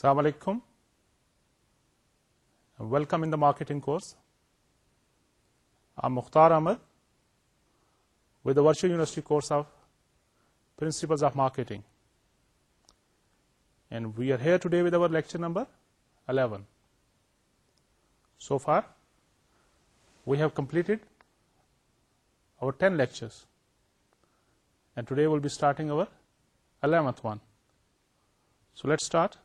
السلام علیکم welcome in the marketing course Mukhtar Ahmad with the virtual university course of principles of marketing and we are here today with our lecture number eleven so far we have completed our ten lectures and today will be starting our eleventh one so let start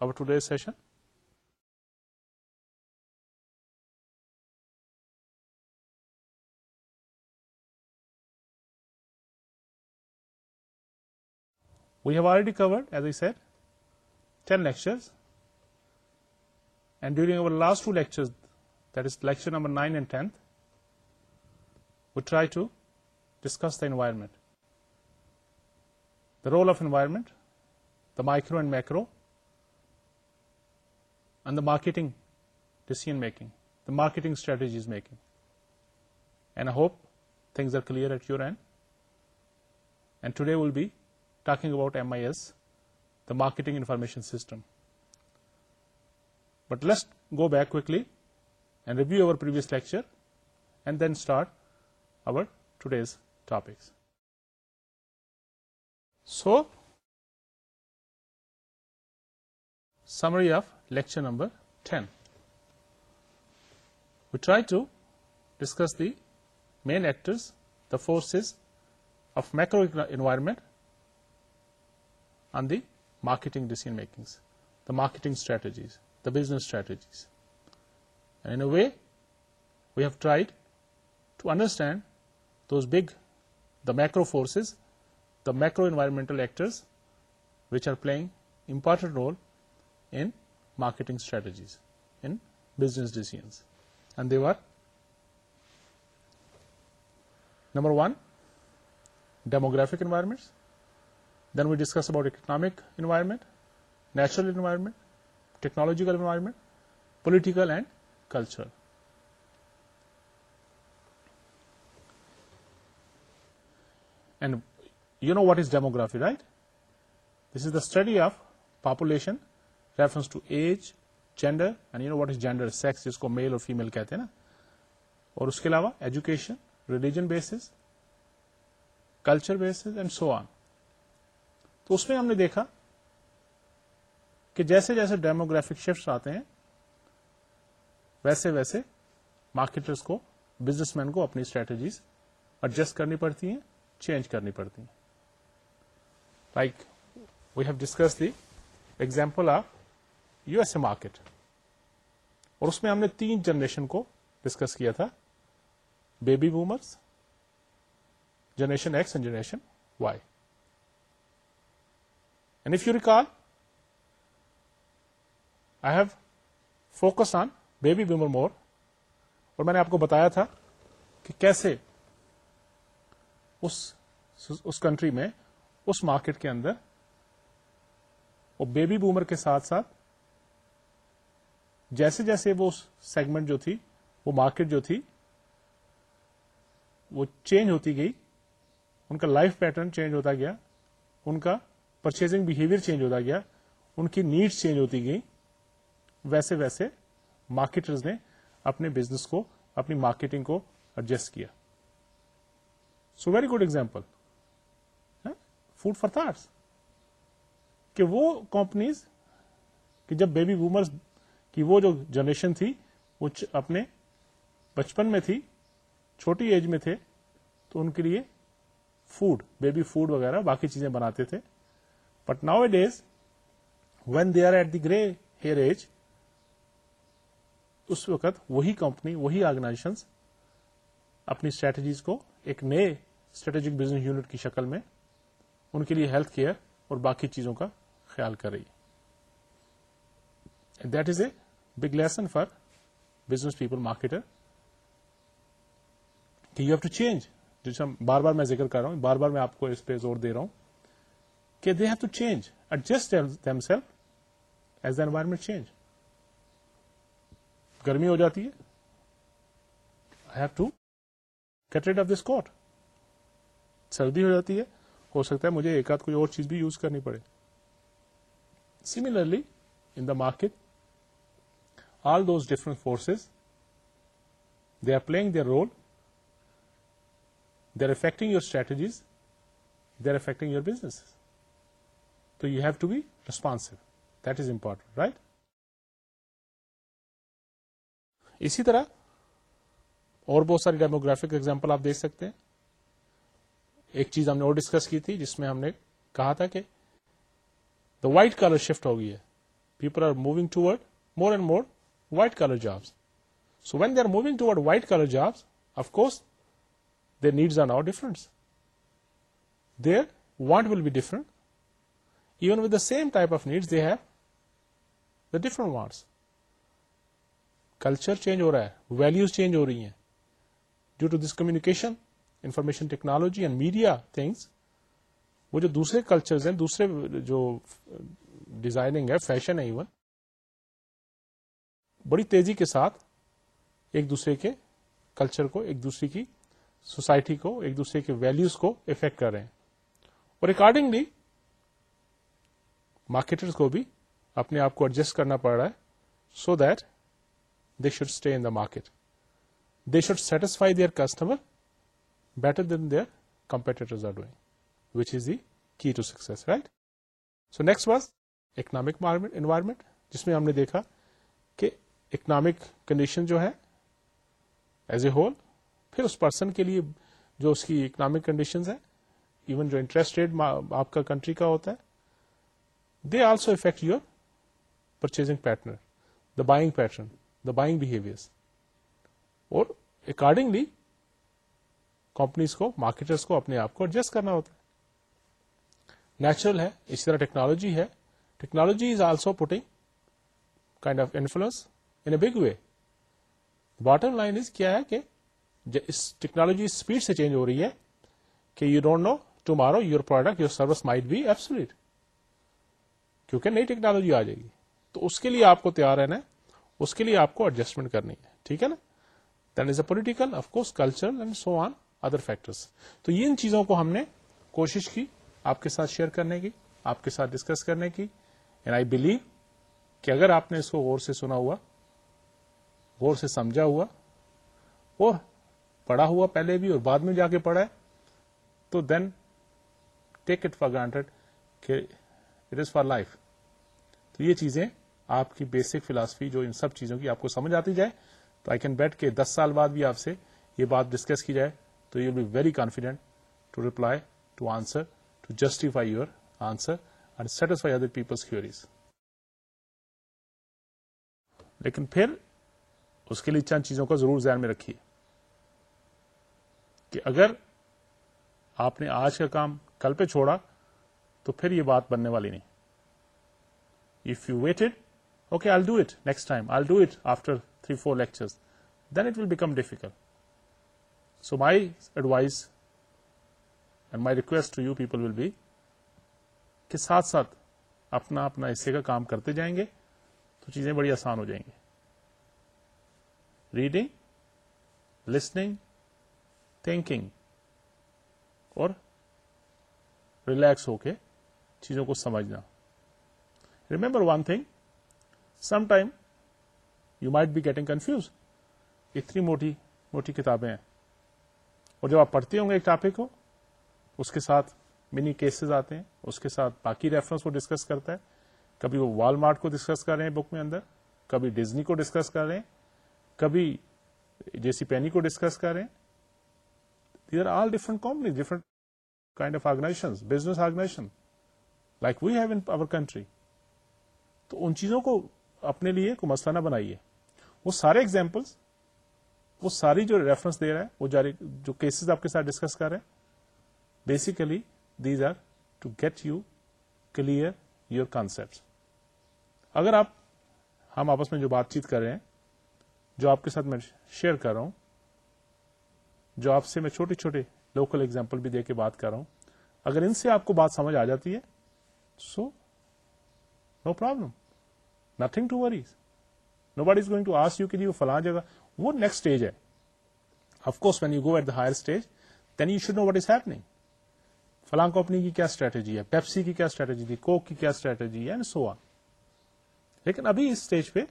our today's session. We have already covered, as I said, 10 lectures, and during our last two lectures, that is lecture number 9 and 10, we try to discuss the environment, the role of environment, the micro and macro and the marketing decision making, the marketing strategies making. And I hope things are clear at your end. And today we'll be talking about MIS, the marketing information system. But let's go back quickly and review our previous lecture and then start our today's topics. So Summary of lecture number 10. We try to discuss the main actors, the forces of macro environment and the marketing decision makings, the marketing strategies, the business strategies. And in a way, we have tried to understand those the macro forces, the macro environmental actors, which are playing important role in marketing strategies, in business decisions. And they were: number one, demographic environments. Then we discuss about economic environment, natural environment, technological environment, political and cultural. And you know what is demography, right? This is the study of population reference to age gender you know what is gender sex جس کو میل اور female کہتے ہیں نا اور اس کے علاوہ education religion basis culture basis and so on تو اس میں ہم نے دیکھا کہ جیسے جیسے ڈیموگرافک شفٹ آتے ہیں ویسے ویسے مارکیٹرس کو بزنس مین کو اپنی اسٹریٹجیز ایڈجسٹ کرنی پڑتی ہیں چینج کرنی پڑتی ہیں like we have discuss the example of U S A market اور اس میں ہم نے تین جنریشن کو ڈسکس کیا تھا baby boomers generation X and generation Y and if you recall I have focus on baby boomer more اور میں نے آپ کو بتایا تھا کہ کیسے اس کنٹری میں اس مارکیٹ کے اندر اور بیبی بومر کے ساتھ ساتھ جیسے جیسے وہ سیگمنٹ جو تھی وہ مارکیٹ جو تھی وہ چینج ہوتی گئی ان کا لائف پیٹرن چینج ہوتا گیا ان کا پرچیزنگ بہیویئر چینج ہوتا گیا ان کی نیڈس چینج ہوتی گئی ویسے ویسے مارکیٹرز نے اپنے بزنس کو اپنی مارکیٹنگ کو ایڈجسٹ کیا so very good example food for کہ وہ کمپنیز کہ جب بیبی بومرز کہ وہ جو جنریشن تھی وہ اپنے بچپن میں تھی چھوٹی ایج میں تھے تو ان کے لیے فوڈ بیبی فوڈ وغیرہ باقی چیزیں بناتے تھے but nowadays when they are at the grey hair age اس وقت وہی کمپنی وہی آرگنائزیشن اپنی اسٹریٹجیز کو ایک نئے اسٹریٹجک بزنس یونٹ کی شکل میں ان کے لیے ہیلتھ کیئر اور باقی چیزوں کا خیال کر رہی that is a lesson for business people جو بار بار میں ذکر کر رہا ہوں بار بار میں آپ کو اس پہ زور دے رہا ہوں کہ they have to change adjust themselves as the environment change گرمی ہو جاتی ہے I have to rid of this coat سردی ہو جاتی ہے ہو سکتا ہے مجھے ایک آدھ کوئی اور چیز بھی یوز کرنی پڑے similarly in the market all those different forces they are playing their role they are affecting your strategies they are affecting your business تو you have to be responsive that is important right اسی طرح اور بہت ساری demographic example آپ دیکھ سکتے ہیں ایک چیز ہم نے اور ڈسکس کی تھی جس میں ہم نے کہا تھا کہ دا وائٹ کلر شفٹ ہو گئی ہے people are moving toward more and more white collar job swinging ٹوٹ white collar job cause their needs are now different their want will be different same type of needs different culture change ہو رہا ہے values change ہو رہی ہیں due to this communication information technology and media things وہ جو دوسرے culture جو designing ہے فیشن ہے ایون بڑی تیزی کے ساتھ ایک دوسرے کے کلچر کو ایک دوسرے کی سوسائٹی کو ایک دوسرے کے ویلوز کو افیکٹ کر رہے ہیں اور اکارڈنگلی مارکیٹرز کو بھی اپنے آپ کو ایڈجسٹ کرنا پڑ رہا ہے so that they should stay in the market they should satisfy their customer better than their competitor doing which is the key to success right so next was economic environment جس میں ہم نے دیکھا economic condition جو ہے as a whole پھر اس person کے لیے جو اس کی اکنامک کنڈیشن ہے ایون جو انٹرسٹ ریٹ آپ کا کنٹری کا ہوتا ہے they also affect your purchasing pattern the buying pattern the buying behaviour اور اکارڈنگلی کمپنیز کو مارکیٹرس کو اپنے آپ کو ایڈجسٹ کرنا ہوتا ہے نیچرل ہے اسی طرح ٹیکنالوجی ہے technology is also putting kind of influence in a big way bottom line is کیا ہے کہ اس ٹیکنالوجی اسپیڈ سے چینج ہو رہی ہے کہ you don't know tomorrow your product your service might be obsolete کیونکہ نئی ٹیکنالوجی آ جائے گی تو اس کے لیے آپ کو تیار رہنا ہے اس کے لیے آپ کو ایڈجسٹمنٹ کرنی ہے ٹھیک ہے نا then is a political of course cultural and so on other factors تو ان چیزوں کو ہم نے کوشش کی آپ کے ساتھ شیئر کرنے کی آپ کے ساتھ ڈسکس کرنے کی اینڈ آئی بلیو کہ اگر آپ نے اس کو غور سے سنا ہوا غور سے سمجھا ہوا اور پڑھا ہوا پہلے بھی اور بعد میں جا کے پڑھا ہے تو then take it for granted کہ اٹ از فار لائف تو یہ چیزیں آپ کی بیسک فلاسفی جو ان سب چیزوں کی آپ کو سمجھ آتی جائے تو آئی کین بیٹ کے دس سال بعد بھی آپ سے یہ بات ڈسکس کی جائے تو you be very confident to reply to answer to justify your answer and satisfy other people's queries لیکن پھر اس کے لیے چند چیزوں کو ضرور ذہن میں رکھیے کہ اگر آپ نے آج کا کام کل پہ چھوڑا تو پھر یہ بات بننے والی نہیں if you wait okay I do it next time I do it after three four lecture then it will become difficult so my advice and my request to you people will be کہ ساتھ ساتھ اپنا اپنا حصے کا کام کرتے جائیں گے تو چیزیں بڑی آسان ہو جائیں گے ریڈنگ لسننگ تھنکنگ اور ریلیکس ہو کے چیزوں کو سمجھنا remember one thing some time you might be getting confuse اتنی موٹی موٹی کتابیں ہیں اور جب آپ پڑھتے ہوں گے ایک ٹاپک کو اس کے ساتھ منی کیسز آتے ہیں اس کے ساتھ باقی ریفرنس کو ڈسکس کرتا ہے کبھی وہ وال مارٹ کو ڈسکس کر رہے ہیں بک میں اندر کبھی ڈزنی کو ڈسکس کر رہے ہیں کبھی جے سی پینی کو ڈسکس کریں there are all different companies different kind of organization business organization like we have in our country تو ان چیزوں کو اپنے لیے کوئی مسئلہ نہ بنائیے وہ سارے ایگزامپلس وہ ساری جو ریفرنس دے رہے وہ جاری جو کیسز آپ کے ساتھ ڈسکس کر رہے ہیں basically these are to get you clear your concept اگر آپ ہم آپس میں جو بات چیت کر رہے ہیں جو آپ کے ساتھ میں شیئر کر رہا ہوں جو آپ سے میں چھوٹے چھوٹے لوکل ایگزامپل بھی دے کے بات کر رہا ہوں اگر ان سے آپ کو بات سمجھ آ جاتی ہے so no problem nothing to worries no what is going to us you فلاں جگہ وہ نیکسٹ اسٹیج ہے of course when you go at the higher stage then you should know what is happening فلاں company کی کیا strategy ہے Pepsi کی کیا اسٹریٹجی تھی کوک کی کیا اسٹریٹجی ہے سوا لیکن ابھی اس اسٹیج پہ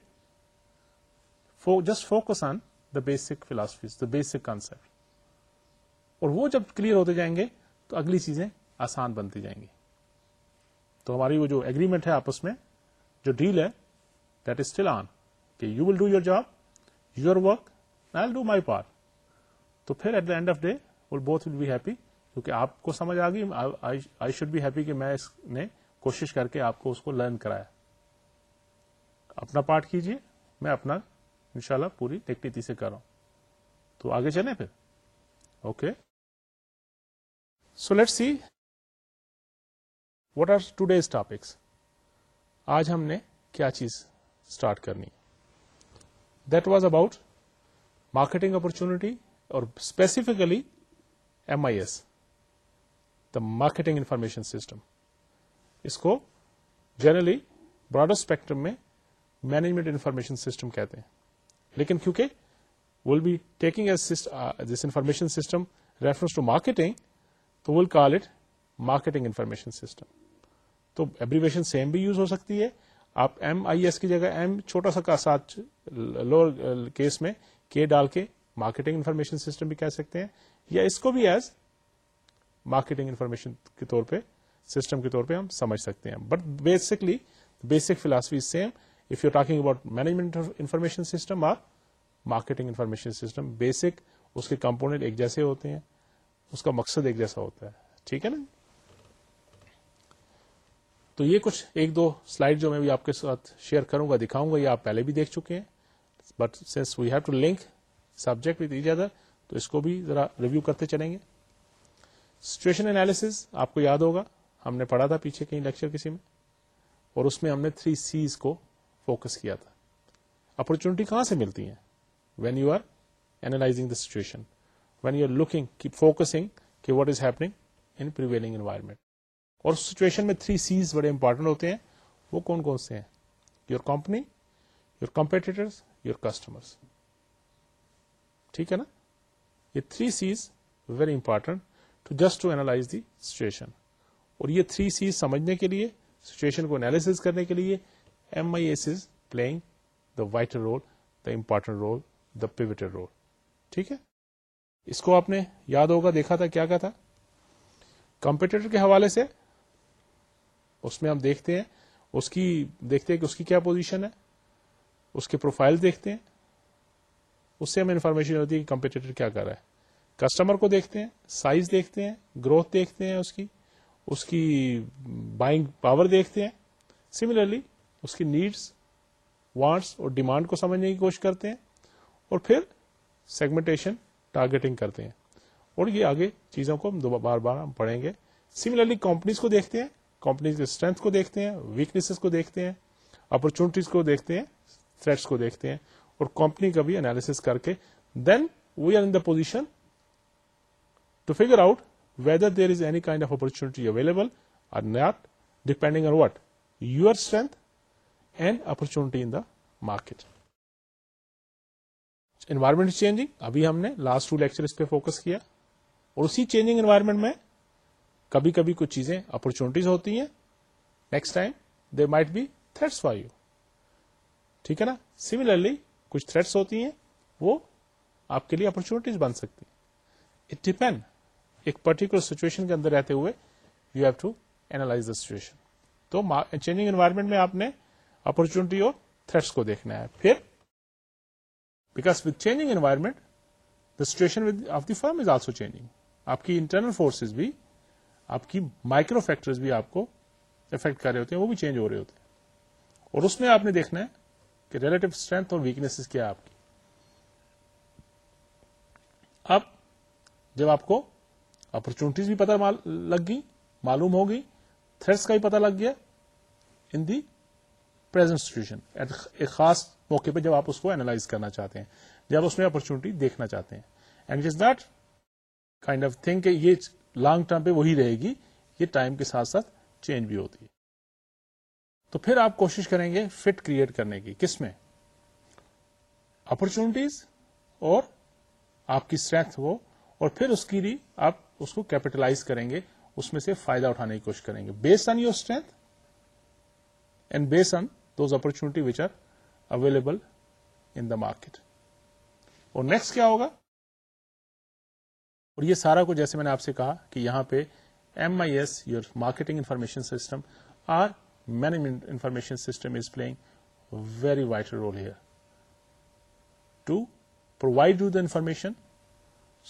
just focus on the basic philosophies the basic concept اور وہ جب کلیئر ہوتے جائیں گے تو اگلی چیزیں آسان بنتی جائیں گی تو ہماری وہ جو ایگریمنٹ ہے آپس میں جو ڈیل ہے دیٹ از اسٹل آن کہ you will do your job your work I do my part تو پھر at the end of day will both will be happy کیونکہ آپ کو سمجھ آ گئی آئی شوڈ بی ہیپی کہ میں اس نے کوشش کر کے آپ کو اس کو لرن کرایا اپنا پارٹ کیجیے میں اپنا ان شاء اللہ پوری ٹیکٹیتی سے کر رہا ہوں تو آگے چلیں پھر okay so let see what are today's topics آج ہم نے کیا چیز اسٹارٹ کرنی that was about marketing opportunity اور specifically M I S the marketing information system اس کو جنرلی براڈر اسپیکٹرم میں مینجمنٹ انفارمیشن سسٹم کہتے ہیں لیکن کیونکہ will be taking this information system reference to marketing تو will call it marketing information system تو abbreviation same بھی use ہو سکتی ہے آپ ایم آئی ایس کی جگہ ایم چھوٹا سا کا ساتھ لوور کیس میں کے ڈال کے مارکیٹنگ انفارمیشن سسٹم بھی کہہ سکتے ہیں یا اس کو بھی ایز مارکیٹنگ انفارمیشن کے طور پہ سسٹم کے طور پہ ہم سمجھ سکتے ہیں but basically basic philosophy same management information system or marketing information system basic اس کے کمپونیٹ ایک جیسے ہوتے ہیں اس کا مقصد ایک جیسا ہوتا ہے ٹھیک ہے نا تو یہ کچھ ایک دو سلائڈ جو میں بھی آپ کے ساتھ شیئر کروں گا دکھاؤں گا یہ آپ پہلے بھی دیکھ چکے ہیں but since we have to link subject with each other تو اس کو بھی ذرا ریویو کرتے چلیں گے سچویشن اینالیس آپ کو یاد ہوگا ہم نے پڑھا تھا پیچھے کہیں لیکچر کسی میں اور اس میں ہم نے تھری سیز کو فوکس کیا تھا اپرچونٹی کہاں سے ملتی ہیں when you are analysing the situation when you are looking focusing کہ what is happening in prevailing environment اور سچویشن میں تھری سیز بڑے امپورٹنٹ ہوتے ہیں وہ کون کون سے ہیں your company your competitor your customer ٹھیک ہے نا یہ three Cs very important to just to analyse the situation اور یہ تھری سیز سمجھنے کے لیے سچویشن کو انالیس کرنے کے لیے M I S is playing the the role the important role the role ٹھیک ہے اس کو آپ نے یاد ہوگا دیکھا تھا کیا کیا تھا کمپیٹیٹر کے حوالے سے اس اس اس میں ہم دیکھتے دیکھتے ہیں ہیں کی کی کہ کیا پوزیشن ہے اس کے پروفائل دیکھتے ہیں اس سے ہمیں انفارمیشن ہوتی ہے کہ کمپیٹیٹر کیا کر رہا ہے کسٹمر کو دیکھتے ہیں سائز دیکھتے ہیں گروتھ دیکھتے ہیں اس کی اس کی بائنگ پاور دیکھتے ہیں سملرلی اس کی نیڈس وانٹس اور ڈیمانڈ کو سمجھنے کی کوشش کرتے ہیں اور پھر سیگمنٹیشن ٹارگیٹنگ کرتے ہیں اور یہ آگے چیزوں کو ہم بار بار ہم پڑھیں گے سملرلی کمپنیز کو دیکھتے ہیں کمپنیز کے اسٹرینتھ کو دیکھتے ہیں ویکنیسز کو دیکھتے ہیں اپرچونیٹیز کو دیکھتے ہیں تھریٹس کو دیکھتے ہیں اور کمپنی کا بھی انالیس کر کے then we are in the position to figure out whether there is any kind of opportunity available or not depending on what your strength and opportunity in the market environment changing ابھی ہم نے last two lecture اس پہ focus کیا اور اسی changing environment میں کبھی کبھی کچھ چیزیں اپرچونٹیز ہوتی ہیں next time they might be threats for you ٹھیک ہے نا سملرلی کچھ تھریٹس ہوتی ہیں وہ آپ کے لیے اپارچونیٹیز بن سکتی اٹ ڈیپینڈ ایک پرٹیکولر سچویشن کے اندر رہتے ہوئے you have to analyse the situation تو چینجنگ انوائرمنٹ میں آپ نے اپرچونٹی اور تھریٹس کو دیکھنا ہے پھر because with changing environment the situation of the firm is also changing آپ کی انٹرنل فورسز بھی آپ کی مائکرو فیکٹرز بھی آپ کو افیکٹ کر رہے ہوتے ہیں وہ بھی چینج ہو رہے ہوتے ہیں اور اس میں آپ نے دیکھنا ہے کہ ریلیٹو اسٹرینتھ اور ویکنیس کیا آپ کی اب جب آپ کو اپرچونٹیز بھی پتہ لگ گئی معلوم ہو گئی تھریٹس کا بھی پتہ لگ گیا ان دی سچویشن ایک خاص موقع پہ جب آپ اس کو اینالائز کرنا چاہتے ہیں جب اس میں اپرچونٹی دیکھنا چاہتے ہیں اینڈ از کائنڈ آف کہ یہ لانگ ٹرم پہ وہی رہے گی یہ ٹائم کے ساتھ ساتھ چینج بھی ہوتی ہے تو پھر آپ کوشش کریں گے فٹ کریٹ کرنے کی کس میں اپرچونٹیز اور آپ کی اسٹرینتھ وہ اور پھر اس کی بھی آپ اس کو کیپیٹلائز کریں گے اس میں سے فائدہ اٹھانے کی کوشش کریں گے base on your strength and base on opportunity which are available in the market اور نیکسٹ کیا ہوگا اور یہ سارا کچھ جیسے میں نے آپ سے کہا کہ یہاں پہ M I S your marketing information system or management information system is playing very vital role here to provide you the information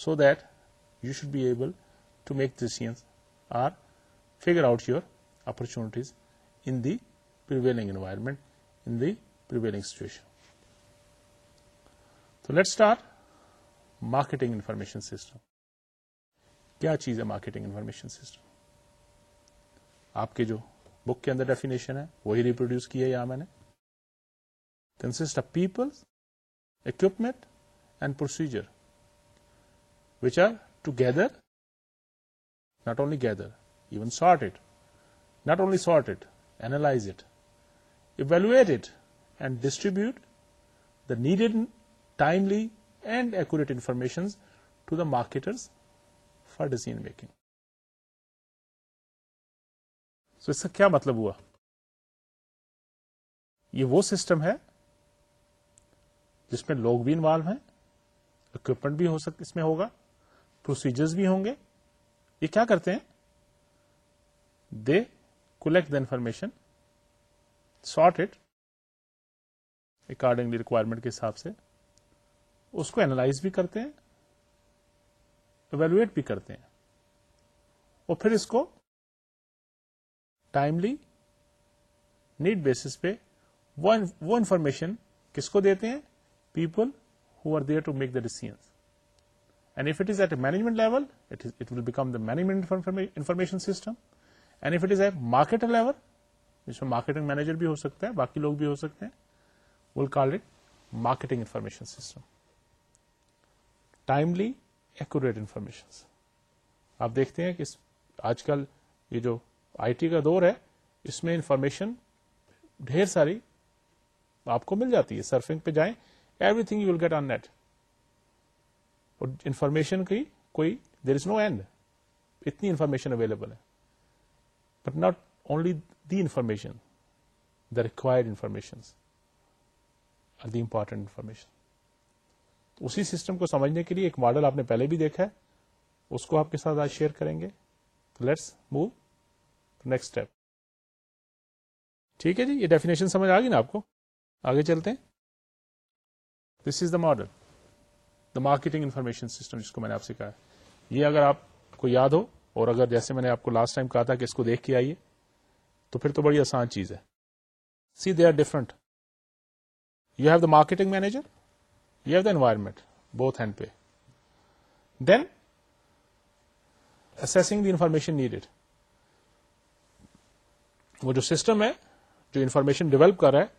so that you should be able to make the or figure out your opportunities in the prevailing environment and situation تو let start marketing information system کیا چیز ہے marketing information سم آپ کے جو book کے اندر definition ہے وہی ریپروڈیوس کیے consist people equipment and procedure which are to gather not only gather even sort not only sort and analyse distribute the need timely and accurate information to the marketer for decision making اس کا کیا مطلب ہوا یہ وہ system ہے جس میں لوگ بھی انوالو ہیں اکوپمنٹ بھی ہو اس میں ہوگا پروسیجرز بھی ہوں گے یہ کیا کرتے ہیں they collect the information sort it accordingly requirement کے حساب سے اس کو اینالائز بھی کرتے ہیں ایویلویٹ بھی کرتے ہیں اور پھر اس کو ٹائملی نیٹ بیس پہ وہ انفارمیشن کس کو دیتے ہیں people who are there to make the decision and if it is at a management level will become the management information system and if it is at market level میں marketing manager بھی ہو سکتا ہے باقی لوگ بھی ہو سکتے ہیں will call it marketing information information system timely accurate آپ دیکھتے ہیں کہ آج کل یہ جو آئی ٹی کا دور ہے اس میں انفارمیشن ڈھیر ساری آپ کو مل جاتی ہے سرفنگ پہ جائیں everything you will get on net اور انفارمیشن کی کوئی دیر از نو اینڈ اتنی انفارمیشن اویلیبل ہے but not only information the require information or the important information تو اسی سسٹم کو سمجھنے کے لیے ایک ماڈل آپ نے پہلے بھی دیکھا ہے اس کو آپ کے ساتھ آج شیئر کریں گے لیٹس موو نیکسٹ اسٹیپ ٹھیک ہے جی یہ ڈیفینیشن سمجھ آ گئی نا آپ کو آگے چلتے ہیں this is the model the marketing information system جس کو میں نے آپ سے کہا یہ اگر آپ کو یاد ہو اور اگر جیسے میں نے آپ کو لاسٹ ٹائم کہا تھا کہ اس کو دیکھ کے آئیے تو پھر تو بڑی آسان چیز ہے see they are different you have the marketing manager you have the environment both hand پہ then using the information needed وہ جو سسٹم ہے جو انفارمیشن ڈیولپ کر رہا ہے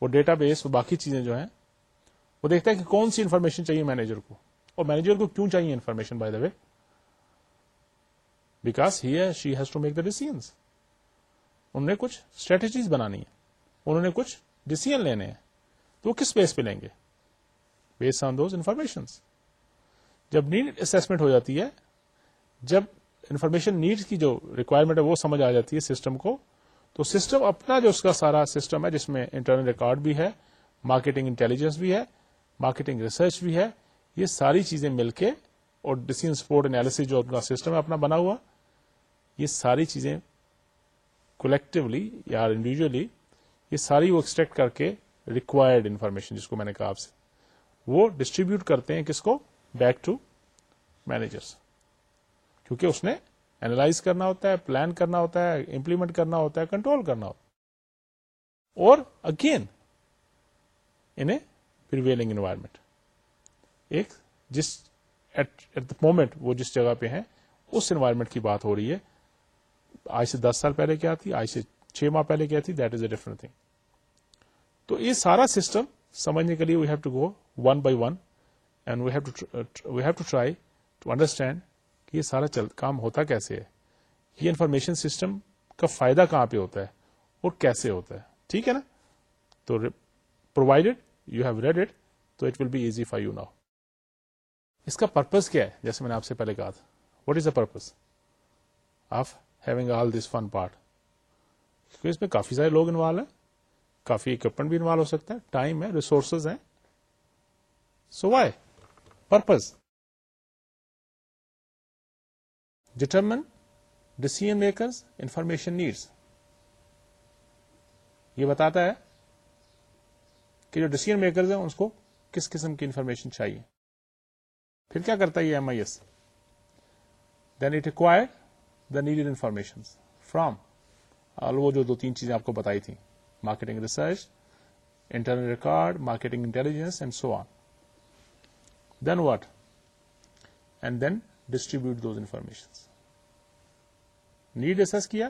وہ ڈیٹا بیس باقی چیزیں جو ہیں وہ دیکھتا ہے کہ کون سی انفارمیشن چاہیے مینیجر کو اور مینیجر کو کیوں چاہیے information by the way he she has to make the decisions انہوں نے کچھ اسٹریٹجیز بنانی ہے انہوں نے کچھ ڈسیزن لینے ہیں تو وہ کس بیس پہ لیں گے بیس آن دوز انفارمیشن جب نیڈ اسمنٹ ہو جاتی ہے جب انفارمیشن نیڈ کی جو ریکوائرمنٹ ہے وہ سمجھ آ جاتی ہے سسٹم کو تو سسٹم اپنا جو اس کا سارا سسٹم ہے جس میں انٹرنل ریکارڈ بھی ہے مارکیٹنگ انٹیلیجنس بھی ہے مارکیٹنگ ریسرچ بھی ہے یہ ساری چیزیں مل کے اور ڈسیزن سپورٹ انالیس جو اپنا سسٹم ہے اپنا بنا ہوا یہ ساری چیزیں یا انڈیویژلی یہ ساری وہ ایکسٹریکٹ کر کے ریکوائرڈ انفارمیشن جس کو میں نے کہا آپ سے وہ ڈسٹریبیوٹ کرتے ہیں کس کو بیک ٹو کیونکہ اس نے اینالائز کرنا ہوتا ہے پلان کرنا ہوتا ہے امپلیمنٹ کرنا ہوتا ہے کنٹرول کرنا ہوتا ہے اور اگین انوائرمنٹ ایک جس ایٹ دا مومنٹ وہ جس جگہ پہ ہیں اس انوائرمنٹ کی بات ہو رہی ہے آج سے دس سال پہلے کیا تھی آج سے چھ ماہ پہلے کیا تھی that is a different thing تو یہ سارا سسٹم سمجھنے کے لیے we have to go one by one and we we have to try to understand کہ یہ سارا چل, کام ہوتا کیسے ہے یہ انفارمیشن سسٹم کا فائدہ کہاں پہ ہوتا ہے اور کیسے ہوتا ہے ٹھیک ہے نا تو provided you have read it تو it will be easy for you now اس کا پرپز کیا ہے جیسے میں نے آپ سے پہلے کہا تھا what is the purpose of having all this fun part کیونکہ اس میں کافی سارے لوگ انوالو ہیں کافی اکوپمنٹ بھی انوالو ہو سکتا ہے ٹائم ہے ریسورسز ہیں so why purpose determine decision makers information needs یہ بتاتا ہے کہ جو ڈسیزن میکرز ہیں اس کو کس قسم کی انفارمیشن چاہیے پھر کیا کرتا ہے یہ M I S then it required the needed information from وہ جو دو تین چیزیں آپ کو بتائی تھی marketing research internal record marketing intelligence and so on then what and then distribute those information need research کیا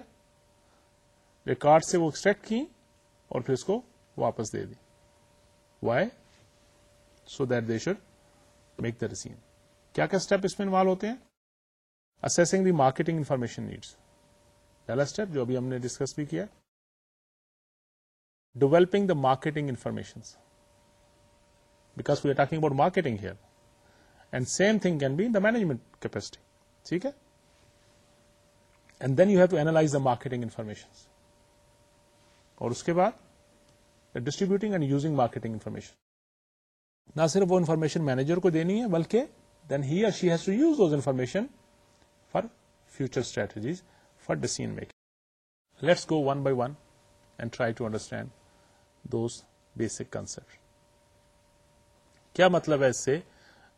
ریکارڈ سے وہ ایکسٹریکٹ کی اور پھر اس کو واپس دے دی why so that they should make the ریسیم کیا کیا اسٹیپ اس میں انوالو ہوتے ہیں assessing the marketing information needs پہلا اسٹیپ جو ابھی ہم نے ڈسکس بھی کیا developing the marketing information because we are talking about marketing here and same thing can be the management capacity ٹھیک ہے and then you have to analyze the marketing information اور اس کے بعد distributing and using marketing information نہ صرف وہ information manager کو دینی ہے بلکہ then he she has to use those information future strategies for decision making let's go one by one and try to understand those basic concept کیا مطلب ہے اس سے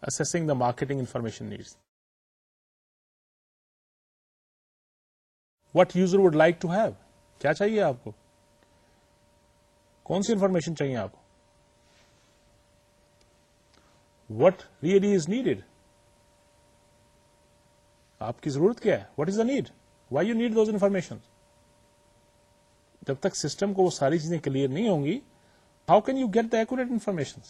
assessing the marketing information needs what user would like to have کیا چاہیے آپ کو کون سی انفارمیشن چاہیے آپ کو وٹ ریئلی از نیڈیڈ آپ کی ضرورت کیا ہے what is the need why you need those information جب تک سسٹم کو وہ ساری چیزیں کلیئر نہیں ہوں گی how can you get the exact information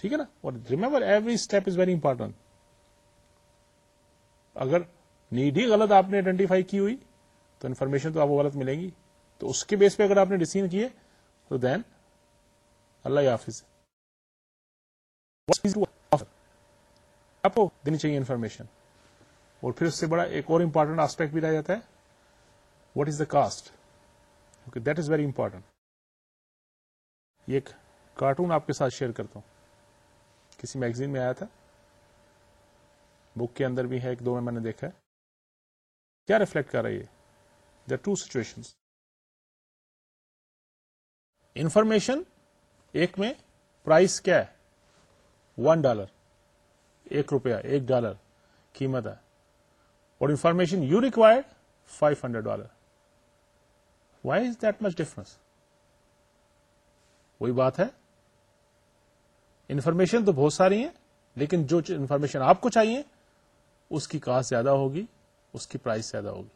ٹھیک ہے نا remember every step is very important اگر نیڈ ہی غلط آپ نے آئیڈینٹیفائی کی ہوئی تو انفارمیشن تو آپ کو غلط ملیں گی تو اس کے بیس پہ اگر آپ نے ڈسیزن کیے تو دین اللہ حافظ ویٹ آپ کو دینی چاہیے انفارمیشن اور پھر اس سے بڑا ایک اور امپورٹنٹ آسپیکٹ بھی رہ جاتا ہے what is the cost that is very important ایک کارٹون آپ کے ساتھ شیئر کرتا ہوں کسی میگزین میں آیا تھا بک کے اندر بھی ہے ایک دو میں میں نے دیکھا ہے کیا ریفلیکٹ کر رہا ہے دا ٹو سچویشن انفارمیشن ایک میں پرائز کیا ہے ون ڈالر ایک روپیہ ایک ڈالر قیمت ہے اور information you required five hundred dollar why is that much difference وہی بات ہے انفارمیشن تو بہت ساری ہیں لیکن جو انفارمیشن آپ کو چاہیے اس کی کاسٹ زیادہ ہوگی اس کی پرائز زیادہ ہوگی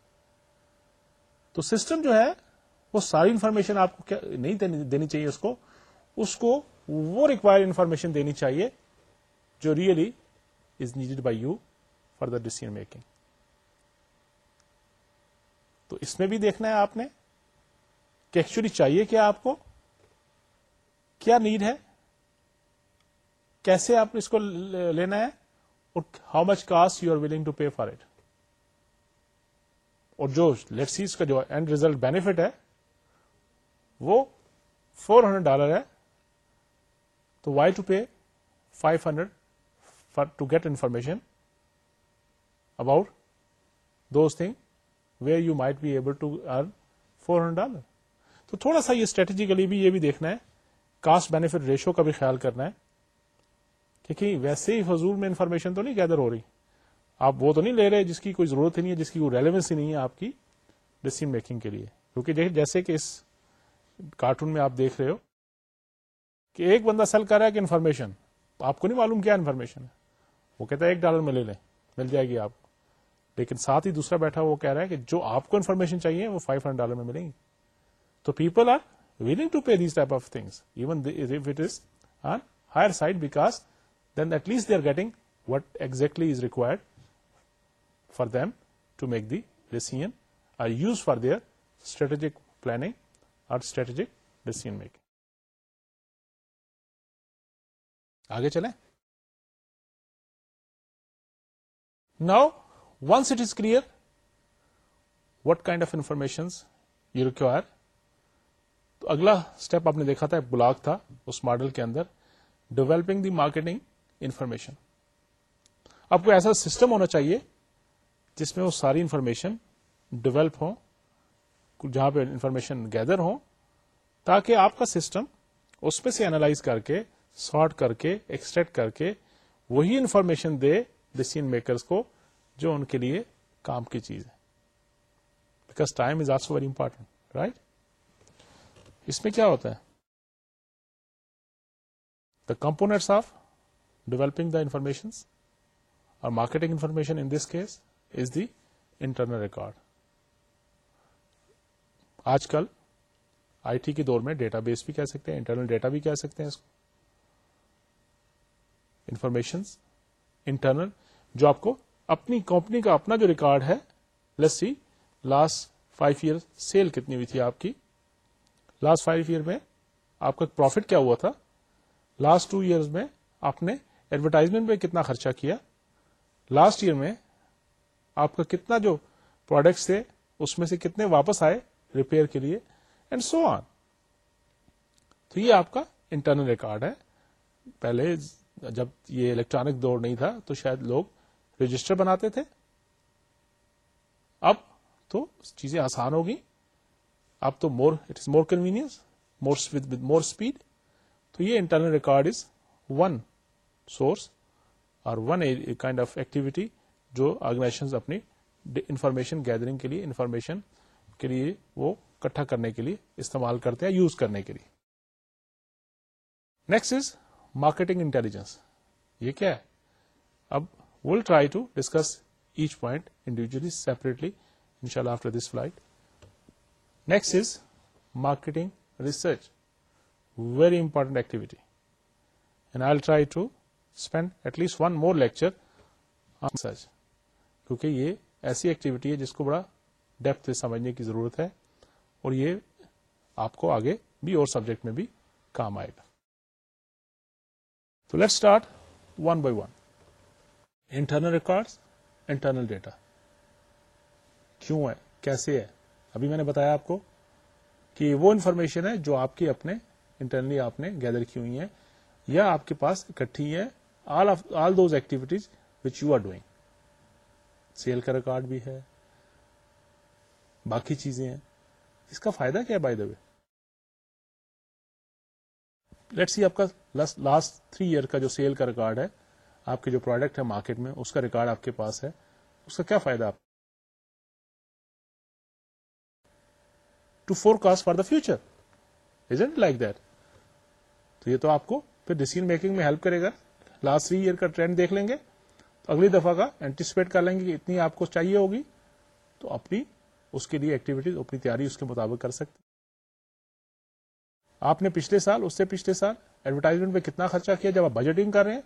تو سسٹم جو ہے وہ ساری انفارمیشن آپ کو نہیں دینی چاہیے اس کو اس کو وہ ریکوائرڈ انفارمیشن دینی چاہیے جو really needed by you the decision making تو اس میں بھی دیکھنا ہے آپ نے کہ ایکچولی چاہیے کیا آپ کو کیا نیڈ ہے کیسے آپ اس کو لینا ہے اور how much cost you are willing to pay for it اور جو لیٹ سیز کا جو اینڈ ریزلٹ بینیفٹ ہے وہ فور ہنڈریڈ ڈالر ہے تو why to pay five hundred to get information about those thing where you might be able to earn four hundred تو تھوڑا سا یہ اسٹریٹجیکلی بھی یہ بھی دیکھنا ہے کاسٹ بینیفٹ ریشو کا بھی خیال کرنا ہے کیونکہ ویسے ہی فضول میں انفارمیشن تو نہیں گیدر ہو رہی آپ وہ تو نہیں لے رہے جس کی کوئی ضرورت ہی نہیں ہے جس کی کوئی ریلیونس ہی نہیں ہے آپ کی ڈسیزن میکنگ کے لیے کیونکہ جیسے کہ اس کارٹون میں آپ دیکھ رہے ہو کہ ایک بندہ سیل کر رہا ہے کہ انفارمیشن آپ کو نہیں معلوم کیا انفارمیشن ہے وہ کہتا ہے ایک ڈالر میں لے لیں مل جائے گی آپ لیکن ساتھ ہی دوسرا بیٹھا وہ کہہ رہا ہے کہ جو آپ کو انفارمیشن چاہیے وہ فائیو ہنڈریڈ ڈالر میں ملیں گی تو people are willing to pay type of things even it is on higher side because then at least they are getting what exactly is required for them to make the decision or use for their strategic planning اور strategic decision making آگے چلیں now once it is clear what kind of information you require تو اگلا step آپ نے دیکھا تھا ایک بلاگ تھا اس ماڈل کے اندر ڈیولپنگ دی مارکیٹنگ انفارمیشن آپ کو ایسا سسٹم ہونا چاہیے جس میں وہ ساری انفارمیشن ڈیولپ ہوں جہاں پہ انفارمیشن گیدر ہوں تاکہ آپ کا سسٹم اس میں سے اینالائز کر کے سارٹ کر کے ایکسٹریکٹ کر کے وہی انفارمیشن دے ڈسیزن میکرس کو جو ان کے لیے کام کی چیز ہے because time is also very important right اس میں کیا ہوتا ہے the components of developing the information اور marketing information in this case is the internal record آج کل آئی ٹی کے دور میں ڈیٹا بیس بھی کہہ سکتے ہیں انٹرنل ڈیٹا بھی کہہ سکتے ہیں اس کو انفارمیشن انٹرنل جو آپ کو اپنی کمپنی کا اپنا جو ریکارڈ ہے let's see last five year sale کتنی ہوئی تھی آپ کی لاسٹ فائیو ایئر میں آپ کا پروفٹ کیا ہوا تھا لاسٹ ٹو ایئرز میں آپ نے ایڈورٹائزمنٹ پہ کتنا خرچہ کیا لاسٹ ایئر میں آپ کا کتنا جو پروڈکٹس تھے اس میں سے کتنے واپس آئے ریپیئر کے لیے اینڈ سو آن تو یہ آپ کا انٹرنل ریکارڈ ہے پہلے جب یہ الیکٹرانک دور نہیں تھا تو شاید لوگ رجسٹر بناتے تھے اب تو چیزیں آسان ہو گئی اب تو more it is more convenience more speed تو یہ internal record is one source اور ون کائنڈ آف ایکٹیویٹی جو آرگنائزیشن اپنی انفارمیشن گیدرنگ کے لیے انفارمیشن کے لیے وہ اکٹھا کرنے کے لیے استعمال کرتے ہیں یوز کرنے کے لیے نیکسٹ از مارکیٹنگ انٹیلیجنس یہ کیا ہے اب will try to discuss each point individually separately ان شاء اللہ after this flight next is marketing research very important activity and I try to spend at least one more lecture کیونکہ یہ ایسی activity ہے جس کو بڑا ڈیپتھ سے سمجھنے کی ضرورت ہے اور یہ آپ کو آگے بھی اور سبجیکٹ میں بھی کام آئے گا let start one by one internal record internal data کیوں ہے کیسے ہے ابھی میں نے بتایا آپ کو کہ وہ انفارمیشن ہے جو آپ کی اپنے انٹرنلی آپ نے گیدر کی ہوئی ہیں یا آپ کے پاس اکٹھی ہیں ریکارڈ بھی ہے باقی چیزیں ہیں اس کا فائدہ کیا ہے by the way let see آپ کا لاسٹ تھری ایئر کا جو سیل کا ریکارڈ ہے آپ کے جو پروڈکٹ ہے مارکیٹ میں اس کا ریکارڈ آپ کے پاس ہے اس کا کیا فائدہ آپ to forecast for the future is it like that تو یہ تو آپ کو پھر ڈیسیزن میکنگ میں ہیلپ کرے گا لاسٹ تھری ایئر کا ٹرینڈ دیکھ لیں گے تو اگلی دفعہ کا اینٹیسپیٹ کر لیں گے کہ اتنی آپ کو چاہیے ہوگی تو اپنی اس کے لیے ایکٹیویٹیز اپنی تیاری اس کے مطابق کر سکتے آپ نے پچھلے سال اس سے پچھلے سال ایڈورٹائزمنٹ پہ کتنا خرچہ کیا جب آپ بجٹنگ کر رہے ہیں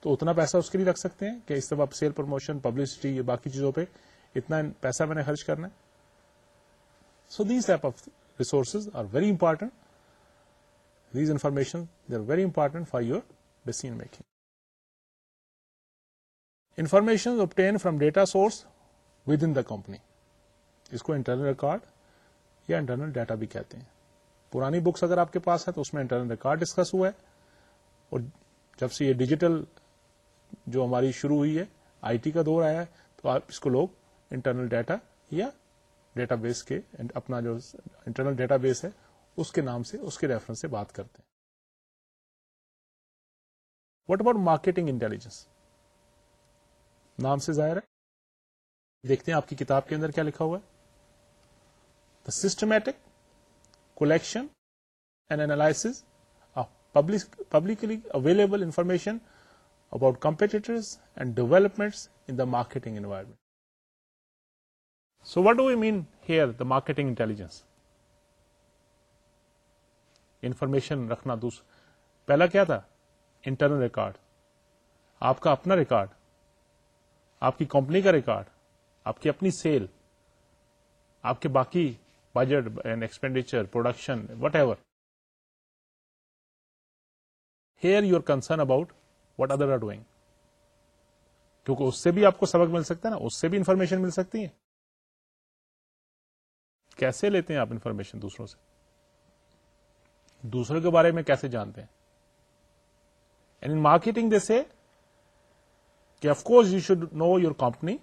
تو اتنا پیسہ اس کے لیے رکھ سکتے ہیں کہ اس طرح آپ سیل پروموشن پبلسٹی یا باقی چیزوں پہ اتنا پیسہ میں نے خرچ کرنا ہے so these type of resources are very important these information they are very important for your decision making information obtain from data source within the company اس کو انٹرنل ریکارڈ یا انٹرنل ڈیٹا بھی کہتے ہیں پرانی بکس اگر آپ کے پاس ہے تو اس میں انٹرنل ریکارڈ ڈسکس ہوا ہے اور جب سے یہ ڈیجیٹل جو ہماری شروع ہوئی ہے آئی ٹی کا دور آیا ہے تو آپ اس کو لوگ انٹرنل ڈیٹا یا ڈیٹا بیس کے اپنا جو انٹرنل ڈیٹا بیس ہے اس کے نام سے اس کے ریفرنس سے بات کرتے ہیں واٹ اباؤٹ مارکیٹنگ انٹیلیجنس نام سے ظاہر ہے دیکھتے ہیں آپ کی کتاب کے اندر کیا لکھا ہوا ہے systematic collection and analysis of public, publicly available information about competitors and developments in the marketing environment. So what do we mean here, the marketing intelligence? Information rakhna dous. Pahla kya tha? Internal record. آپ کا اپنا record آپ کی کمپنی کا record آپ کی اپنی سیل آپ کے باقی budget and expenditure production whatever here your concern about what other are doing کیونکہ اس سے بھی آپ کو سبق مل سکتا ہے نا اس سے بھی انفارمیشن مل سکتی ہے کیسے لیتے ہیں آپ انفارمیشن دوسروں سے دوسروں کے بارے میں کیسے جانتے ہیں مارکیٹنگ دے سے کہ of course you should know your company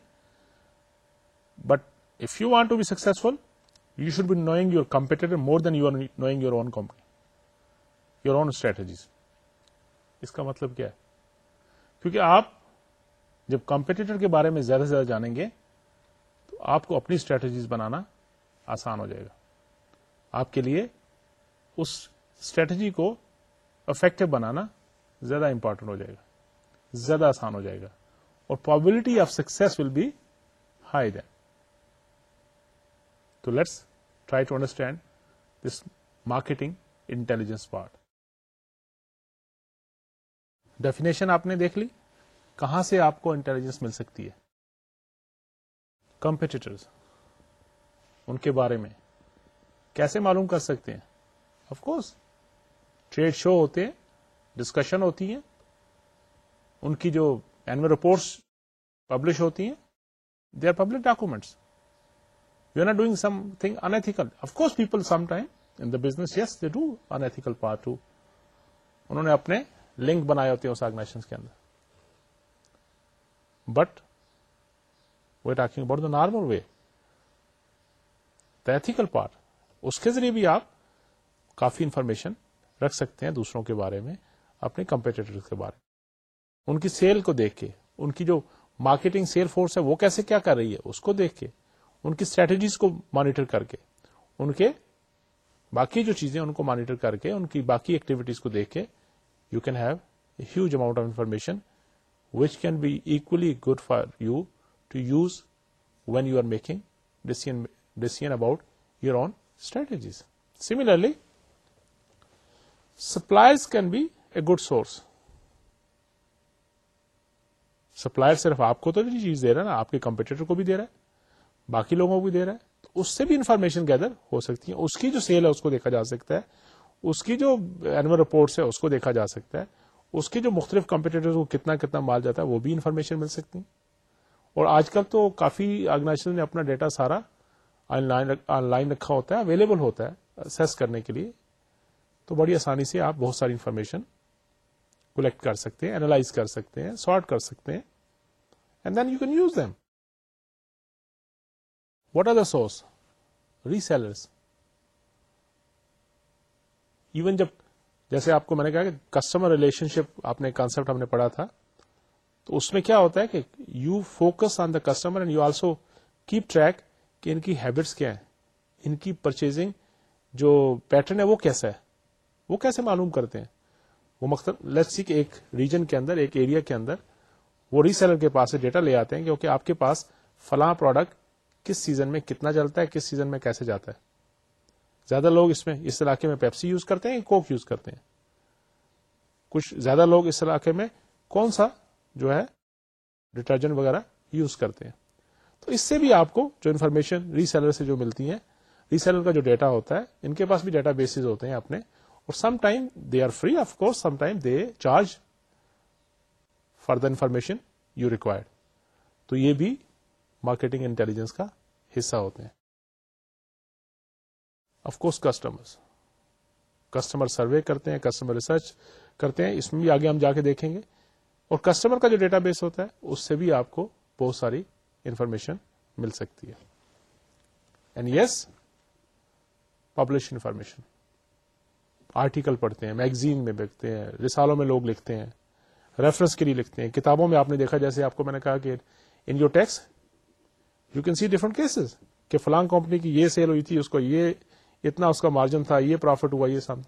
but if you want to be successful you should be knowing your competitor more than are knowing your own company your own strategies اس کا مطلب کیا ہے کیونکہ آپ جب competitor کے بارے میں زیادہ سے زیادہ جانیں گے تو آپ کو اپنی اسٹریٹجیز بنانا آسان ہو جائے گا آپ کے لیے اس اسٹریٹجی کو افیکٹو بنانا زیادہ امپورٹنٹ ہو جائے گا زیادہ آسان ہو جائے گا اور probability of success will be high then تو let's try to understand this marketing intelligence part definition آپ نے دیکھ لی کہاں سے آپ کو انٹیلیجنس مل سکتی ہے کمپیٹیٹر ان کے بارے میں کیسے معلوم کر سکتے ہیں آف کورس ٹریڈ شو ہوتے ہیں ڈسکشن ہوتی ہیں ان کی جو اینوئل رپورٹس پبلش ہوتی ہیں they are public documents you are not doing something of course people some time in the business yes they do people call part too انہوں نے اپنے لنک بنائے ہوتے ہیں اس آرگنائزیشن کے اندر but we talking about the normal way the ethical part اس کے ذریعے بھی آپ کافی انفارمیشن رکھ سکتے ہیں دوسروں کے بارے میں اپنے کمپیٹیٹر کے بارے میں ان کی سیل کو دیکھ کے ان کی جو مارکیٹنگ سیل فورس ہے وہ کیسے کیا کر رہی ہے اس کو دیکھ کے ان کی اسٹریٹجیز کو مانیٹر کر کے ان کے باقی جو چیزیں ان کو مانیٹر کر کے ان کی باقی ایکٹیویٹیز کو دیکھ کے you can have huge amount of information which can be equally good for you to use when you are making decision about your own strategies similarly suppliers can be a good source supplier صرف آپ کو تو چیز دے رہا ہے نا آپ کے کمپیٹیٹر کو بھی دے رہا ہے باقی لوگوں کو بھی دے رہا ہے تو اس سے بھی انفارمیشن گیدر ہو سکتی ہے اس کی جو سیل ہے اس کو دیکھا جا سکتا ہے اس کی جو اینول رپورٹس ہے اس کو دیکھا جا سکتا ہے اس کے جو مختلف کمپیٹیٹر کو کتنا کتنا مال جاتا ہے وہ بھی انفارمیشن مل سکتی اور آج کل تو کافی آرگنائزیشن نے اپنا ڈیٹا سارا آن لائن رکھا ہوتا ہے اویلیبل ہوتا ہے سیس کرنے کے لیے تو بڑی آسانی سے آپ بہت ساری انفارمیشن کلیکٹ کر سکتے ہیں اینالائز کر سکتے ہیں سارٹ کر سکتے ہیں and then you can use them what are the source reseller even جب جیسے آپ کو میں نے کہا کہ کسٹمر ریلیشن شپ آپ نے کانسپٹ ہم نے پڑھا تھا تو اس میں کیا ہوتا ہے کہ you focus on the customer and you also keep track کہ ان کی ہیبٹس کیا ہیں ان کی پرچیزنگ جو پیٹرن ہے وہ کیسا ہے وہ کیسے معلوم کرتے ہیں وہ مختلف لیٹ سی کہ ایک ریجن کے اندر ایک ایریا کے اندر وہ ریسیلر کے پاس سے ڈیٹا لے آتے ہیں کیونکہ آپ کے پاس فلاں پروڈکٹ کس سیزن میں کتنا چلتا ہے کس سیزن میں کیسے جاتا ہے زیادہ لوگ اس میں اس علاقے میں پیپسی یوز کرتے ہیں کوک یوز کرتے ہیں کچھ زیادہ لوگ اس علاقے میں کون سا جو ہے ڈٹرجنٹ وغیرہ یوز کرتے ہیں تو اس سے بھی آپ کو جو انفارمیشن ریسیلر سے جو ملتی ہیں ریسیلر کا جو ڈیٹا ہوتا ہے ان کے پاس بھی ڈیٹا بیسز ہوتے ہیں اپنے اور sometime they are free of course sometime they charge for the information you required تو یہ بھی مارکیٹنگ انٹیلیجنس کا حصہ ہوتے ہیں of course customer customer survey کرتے ہیں کسٹمر ریسرچ کرتے ہیں اس میں بھی آگے ہم جا کے دیکھیں گے اور کسٹمر کا جو ڈیٹا بیس ہوتا ہے اس سے بھی آپ کو بہت ساری انفارمیشن مل سکتی ہے اینڈ یس انفارمیشن آرٹیکل پڑھتے ہیں میگزین میں دیکھتے ہیں رسالوں میں لوگ لکھتے ہیں ریفرنس کے لیے لکھتے ہیں کتابوں میں آپ نے دیکھا جیسے آپ کو میں نے کہا کہ in your text you can see different cases کہ فلاں کمپنی کی یہ سیل ہوئی تھی اس کو یہ اتنا اس کا مارجن تھا یہ پروفٹ ہوا یہ سم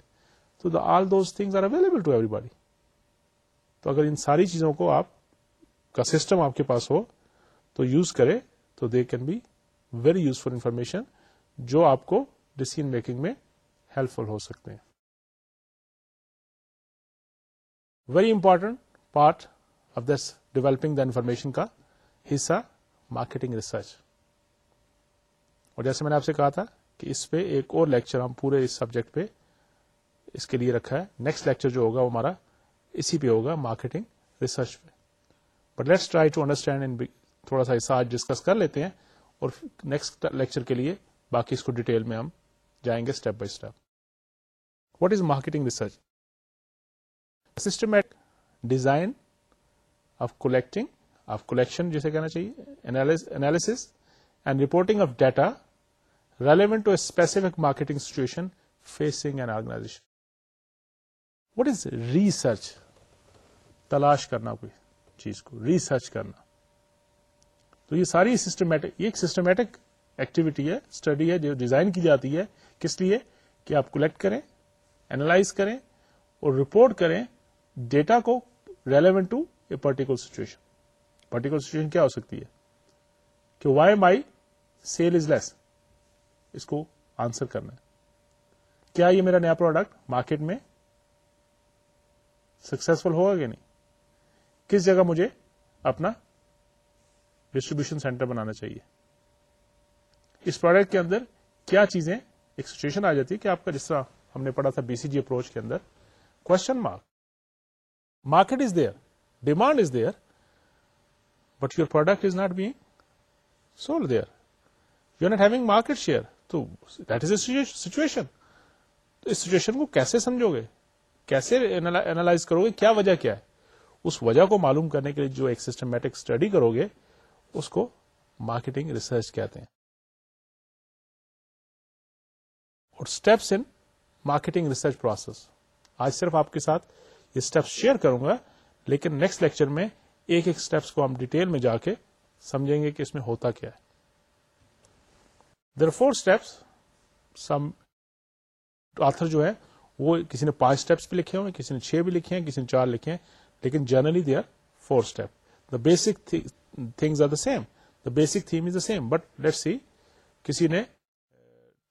تو the all those thing are available to everybody تو اگر ان ساری چیزوں کو آپ کا سسٹم آپ کے پاس ہو تو یوز کرے تو they can be very useful information جو آپ کو ڈسیزن میکنگ میں ہیلپ فل ہو سکتے ہیں very important part of this developing the information کا حصہ مارکیٹنگ ریسرچ اور جیسے میں نے آپ سے کہا تھا کہ اس پہ ایک اور لیکچر ہم پورے اس سبجیکٹ پہ اس کے لیے رکھا ہے نیکسٹ لیکچر جو ہوگا وہ ہمارا اسی پہ ہوگا مارکیٹنگ ریسرچ پہ but let's try to understand تھوڑا سا آج ڈسکس کر لیتے ہیں اور نیکسٹ لیکچر کے لیے باقی اس کو ڈیٹیل میں ہم جائیں گے step by step what is marketing research design of collecting of collection جسے کہنا چاہیے analysis and reporting of data relevant to a specific marketing situation facing organization what is research تلاش کرنا کوئی چیز کو ریسرچ کرنا تو یہ ساری سسٹمٹک یہ ایک سسٹمیٹک ایکٹیویٹی ہے اسٹڈی ہے جو ڈیزائن کی جاتی ہے کس لیے کہ آپ کولیکٹ کریں اینالائز کریں اور رپورٹ کریں ڈیٹا کو relevant to a particular situation particular situation کیا ہو سکتی ہے کہ why my sale is less اس کو آنسر کرنا ہے کیا یہ میرا نیا پروڈکٹ مارکیٹ میں سکسفل ہوگا کہ نہیں کس جگہ مجھے اپنا ڈسٹریبیوشن سینٹر بنانا چاہیے اس پروڈکٹ کے اندر کیا چیزیں ایک سچویشن آ جاتی ہے کہ آپ کا جس طرح ہم نے پڑھا تھا بی سی جی اپروچ کے اندر question mark market is there demand is there but your product is not being sold there you are not having market share so that is a situation us situation کو کیسے سمجھو گے کیسے analyse کرو گے کیا وجہ کیا ہے اس وجہ کو معلوم کرنے کے لیے جو ایک سسٹمیٹک اسٹڈی کرو گے اس کو مارکیٹنگ ریسرچ کہتے ہیں اور steps in marketing research process آج صرف آپ کے ساتھ یہ اسٹیپس شیئر کروں گا لیکن نیکسٹ لیکچر میں ایک ایک اسٹیپس کو ہم ڈیٹیل میں جا کے سمجھیں گے کہ اس میں ہوتا کیا ہے ہے there four steps steps some author جو وہ کسی کسی کسی نے نے نے پانچ بھی بھی لکھے لکھے ہوئے چھ ہیں چار لکھے ہیں لیکن generally they are four step the basic things are the same the basic theme is the same but let see کسی نے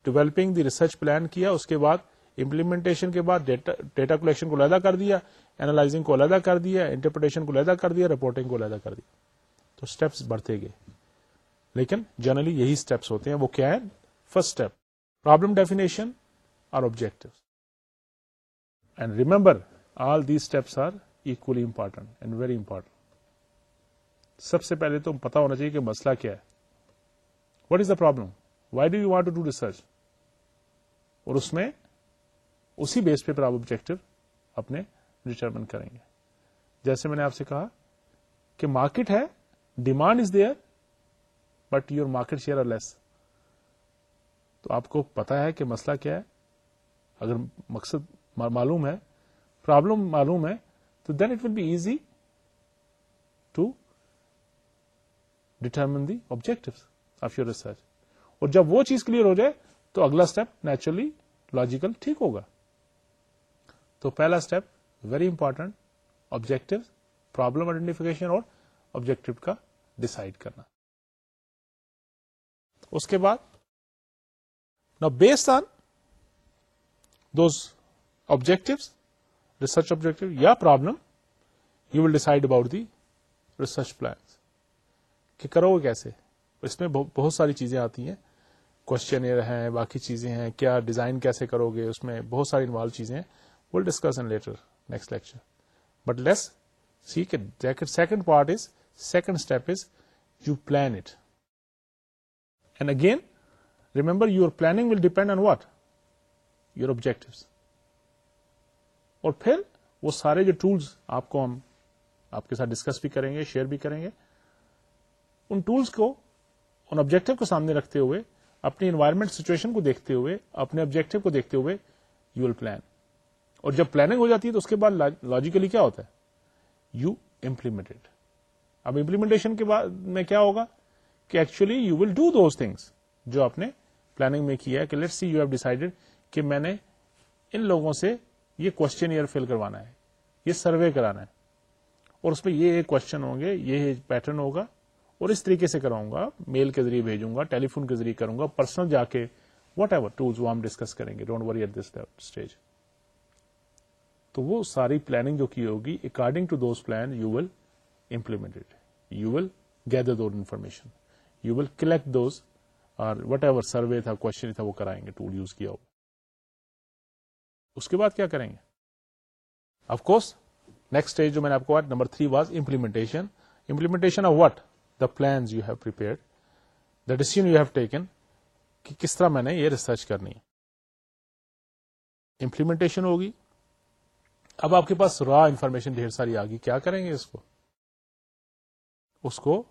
ڈیولپنگ دی ریسرچ پلان کیا اس کے بعد امپلیمنٹیشن کے بعد ڈیٹا کلیکشن کو علیحدہ کر دیا اینالائزنگ کو علیحدہ کر دیا انٹرپریٹیشن کو علیحدہ کر دیا رپورٹنگ کو علیحدہ کر دیا تو اسٹیپس بڑھتے گئے لیکن جنرلی یہی اسٹیپس ہوتے ہیں وہ کیا ہے فرسٹ اسٹیپ پرابلم ڈیفینیشن اور objective and remember all these steps are equally important and very important سب سے پہلے تو پتا ہونا چاہیے کہ مسئلہ کیا ہے what is the problem why do you want to do research اور اس میں اسی بیس پہ پھر آپ آبجیکٹو اپنے ڈٹرمن کریں گے جیسے میں نے آپ سے کہا کہ مارکیٹ ہے demand is there but your market share are less تو آپ کو پتا ہے کہ مسئلہ کیا ہے اگر مقصد معلوم ہے پرابلم معلوم ہے تو then it will be easy to determine the objective of your research اور جب وہ چیز کلیئر ہو جائے تو اگلا اسٹیپ نیچرلی لاجیکل ٹھیک ہوگا تو پہلا step very important objective problem identification اور آبجیکٹو کا ڈسائڈ کرنا اس کے بعد no based on those objective research objective یا problem you will decide about the research plan کہ کرو گے کیسے اس میں بہت ساری چیزیں آتی ہیں کوشچن ہیں باقی چیزیں ہیں کیا ڈیزائن کیسے کرو گے اس میں بہت ساری انوالو چیزیں will discuss in later next lecture but let's see کے second part is second step is you plan it and again remember your planning will depend on what your objective اور پھر وہ سارے جو ٹولس آپ کو ہم آپ کے ساتھ ڈسکس بھی کریں گے شیئر بھی کریں گے ان ٹولس کو ان آبجیکٹو کو سامنے رکھتے ہوئے اپنی انوائرمنٹ سچویشن کو دیکھتے ہوئے اپنے آبجیکٹو کو دیکھتے ہوئے یو ول پلان اور جب پلاننگ ہو جاتی ہے تو اس کے بعد لاجیکلی کیا ہوتا ہے یو امپلیمنٹ اب امپلیمنٹیشن کے بعد میں کیا ہوگا کہ actually you will do those things جو آپ نے نے پلاننگ میں میں کیا ہے کہ کہ let's see you have decided ان لوگوں سے یہ کوشچن ایئر فل کروانا ہے یہ سروے کرانا ہے اور اس میں یہ ایک کوشچن ہوں گے یہ پیٹرن ہوگا اور اس طریقے سے کراؤں گا میل کے ذریعے بھیجوں گا ٹیلیفون کے ذریعے کروں گا پرسنل جا کے وٹ ایور وہ ہم ڈسکس کریں گے don't worry at this stage تو وہ ساری پلاننگ جو کی ہوگی according to those plan you will implement you will gather دور information you will collect those اور وٹ ایور سروے تھا کوشچن تھا وہ کرائیں گے ٹول یوز کیا ہوگا اس کے بعد کیا کریں گے آف کورس نیکسٹ اسٹیج جو میں نے آپ کو number three was implementation implementation of what the plans you have prepared the decision you have taken کہ کس طرح میں نے یہ ریسرچ کرنی ہے امپلیمنٹیشن ہوگی اب آپ کے پاس را انفارمیشن ڈھیر ساری آگی کیا کریں گے اس کو اس کو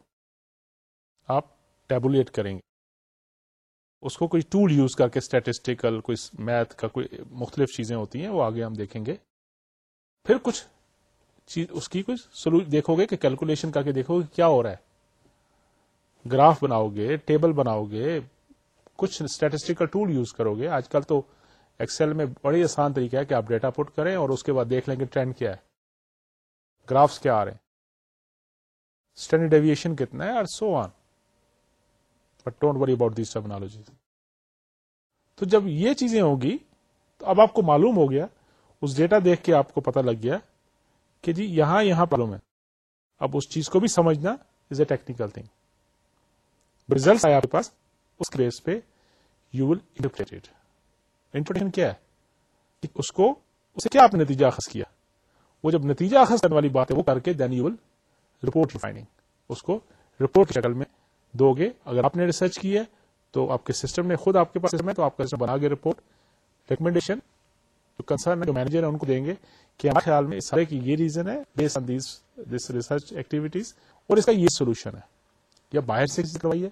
آپ ٹیبولیٹ کریں گے اس کو کوئی ٹول یوز کر کے اسٹیٹسٹیکل کوئی میتھ کا کوئی مختلف چیزیں ہوتی ہیں وہ آگے ہم دیکھیں گے پھر کچھ چیز اس کی کچھ سولو دیکھو گے کہ کیلکولیشن کر کے دیکھو گے کیا ہو رہا ہے گراف بناؤ گے ٹیبل بناؤ گے کچھ اسٹیٹسٹیکل ٹول یوز کرو گے آج کل تو ایکسل میں بڑی آسان طریقہ ہے کہ آپ ڈیٹا پٹ کریں اور اس کے بعد دیکھ لیں کہ ٹرینڈ کیا ہے گرافس کیا آ رہے ہیں اسٹینڈرڈ کتنا ہے اور so on but don't worry about this تو جب یہ چیزیں ہوگی تو اب آپ کو معلوم ہو گیا اس ڈیٹا دیکھ کے آپ کو پتا لگ گیا کہ جی یہاں یہاں پرابلم ہے اب اس چیز کو بھی سمجھنا is a technical thing result آیا آپ کے پاس اس پہ یو ول انٹرپریٹ انٹروڈکشن کیا ہے کہ اس کو اسے کیا آپ نے نتیجہ اخذ کیا وہ جب نتیجہ اخذ کرنے والی بات ہے وہ کر کے then you will report refining اس کو رپورٹ کی شکل میں دو گے اگر آپ نے ریسرچ کی ہے تو آپ کے سسٹم نے خود آپ کے پاس سسٹم ہے تو آپ کا سسٹم بنا گئے رپورٹ ریکمینڈیشن جو کنسرن ہے جو مینیجر ہے ان کو دیں گے کہ ہمارے خیال میں سارے کی یہ ریزن ہے base on these this research activities اور اس کا یہ سولوشن ہے یا باہر سے کروائی ہے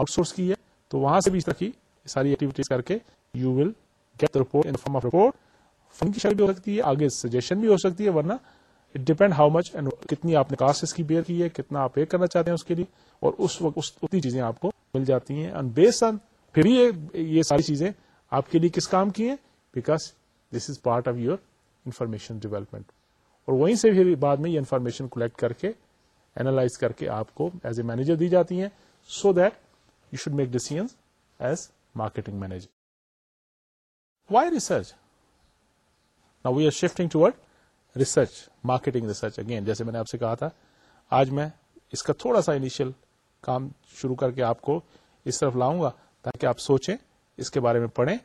آؤٹ سورس کی ہے تو وہاں سے بھی اس طرح کی ساری ایکٹیویٹیز کر کے you will keep report in form of report fund کی شکل بھی ہو سکتی ہے آگے سجیشن بھی ہو سکتی ہے ورنہ اٹ ڈیپینڈ ہاؤ مچ کتنی آپ نے کاسٹ اس کی بیئر کی ہے کتنا آپ پے کرنا چاہتے ہیں اس کے لیے اور اس وقت اتنی چیزیں آپ کو مل جاتی ہیں اینڈ بیس آن پھر بھی یہ ساری چیزیں آپ کے لیے کس کام کی ہیں because this is part of your information development اور وہیں سے پھر بعد میں یہ انفارمیشن کلیکٹ کر کے اینالائز کر کے آپ کو ایز اے مینیجر دی جاتی ہیں so that you should make decisions as marketing manager why research نا we are shifting toward research marketing research again جیسے میں نے آپ سے کہا تھا آج میں اس کا تھوڑا سا انیشیل کام شروع کر کے آپ کو اس طرف لاؤں گا تاکہ آپ سوچیں اس کے بارے میں پڑھیں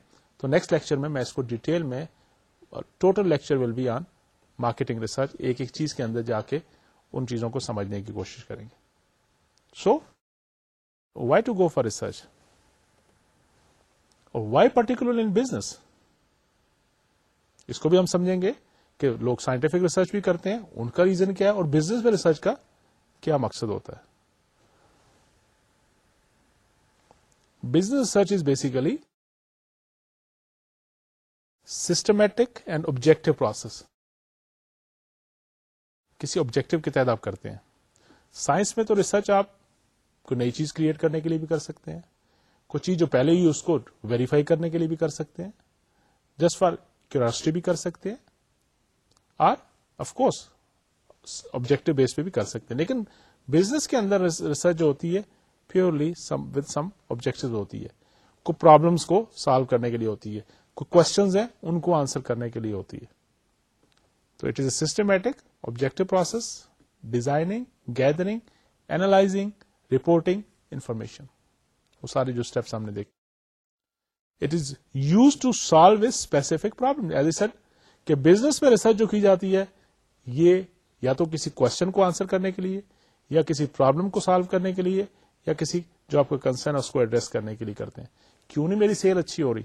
تو نیکسٹ لیکچر میں میں اس کو ڈیٹیل میں total lecture will be on marketing research ایک ایک چیز کے اندر جا کے ان چیزوں کو سمجھنے کی کوشش کریں گے so why to go for research why particular in business اس کو بھی ہم سمجھیں گے کہ لوگ سائنٹیفک ریسرچ بھی کرتے ہیں ان کا ریزن کیا ہے اور بزنس میں ریسرچ کا کیا مقصد ہوتا ہے business research is basically systematic and objective process کسی آبجیکٹو کے تحت آپ کرتے ہیں سائنس میں تو ریسرچ آپ کو نئی چیز کریٹ کرنے کے لیے بھی کر سکتے ہیں کوئی چیز جو پہلے ہی اس کو ویریفائی کرنے کے لیے بھی کر سکتے ہیں جسٹ فار کیوراسٹی بھی کر سکتے ہیں اور آف کورس آبجیکٹو بیس پہ بھی کر سکتے ہیں لیکن بزنس کے اندر ریسرچ ہوتی ہے پیورلی وتھ سم آبجیکٹو ہوتی ہے کوئی پرابلمس کو سالو کرنے کے لیے ہوتی ہے کوئی کوشچنز ہیں ان کو آنسر کرنے کے لیے ہوتی ہے تو it is a systematic objective process designing gathering analysing reporting information وہ سارے جو اسٹیپس ہم نے دیکھے it is used to solve a specific problem کہ بزنس میں ریسرچ جو کی جاتی ہے یہ یا تو کسی کوشچن کو آنسر کرنے کے لیے یا کسی پرابلم کو سالو کرنے کے لیے یا کسی جو آپ کا کنسرن اس کو ایڈریس کرنے کے لیے کرتے ہیں کیوں نہیں میری سیل اچھی ہو رہی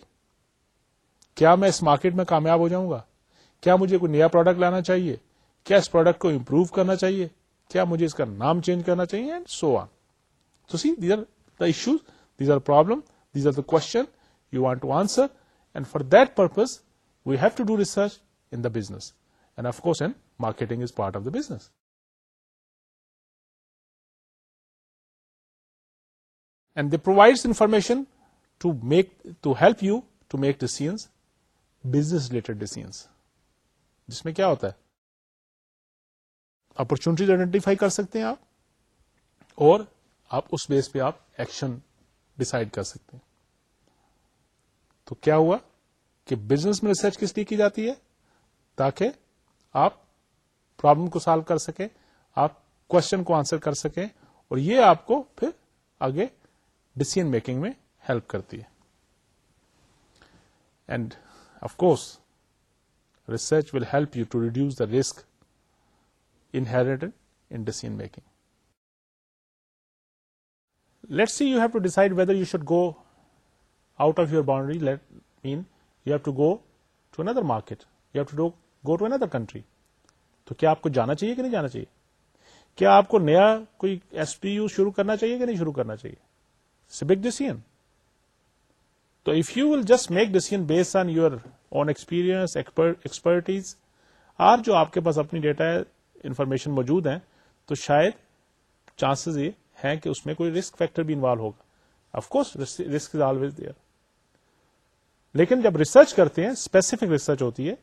کیا میں اس مارکیٹ میں کامیاب ہو جاؤں گا کیا مجھے کوئی نیا پروڈکٹ لانا چاہیے کیا اس پروڈکٹ کو امپروو کرنا چاہیے کیا مجھے اس کا نام چینج کرنا چاہیے سو آن تو see these these are are the issues problem these are the question you want to answer and for to we have to do research and of course and marketing is part of the business and they provides information to make to help you to make decisions business related decisions جس میں کیا ہوتا ہے opportunities identify کر سکتے ہیں آپ اور آپ اس بیس پہ آپ ایکشن ڈسائڈ کر سکتے ہیں تو کیا ہوا کہ بزنس میں ریسرچ کس لیے کی جاتی ہے تاکہ آپ پرابلم کو سالو کر سکیں آپ کوشچن کو آنسر کر سکیں اور یہ آپ کو پھر آگے ڈسیزن میکنگ میں ہیلپ کرتی ہے and of course research will help you to reduce the risk inherited in decision making let see you have to decide whether you should go out of your boundary let mean you have to go to another market you have to go to another country تو کیا آپ کو جانا چاہیے کہ نہیں جانا چاہیے کیا آپ کو نیا کوئی ایس پی یو شروع کرنا چاہیے کہ نہیں شروع کرنا چاہیے بگ ڈیسیزن تو if you will just make decision base on your own experience expertise آج جو آپ کے پاس اپنی ڈیٹا انفارمیشن موجود ہیں تو شاید چانسز یہ ہیں کہ اس میں کوئی رسک فیکٹر بھی انوالو ہوگا رسک از آلویز دیئر لیکن جب ریسرچ کرتے ہیں اسپیسیفک ریسرچ ہوتی ہے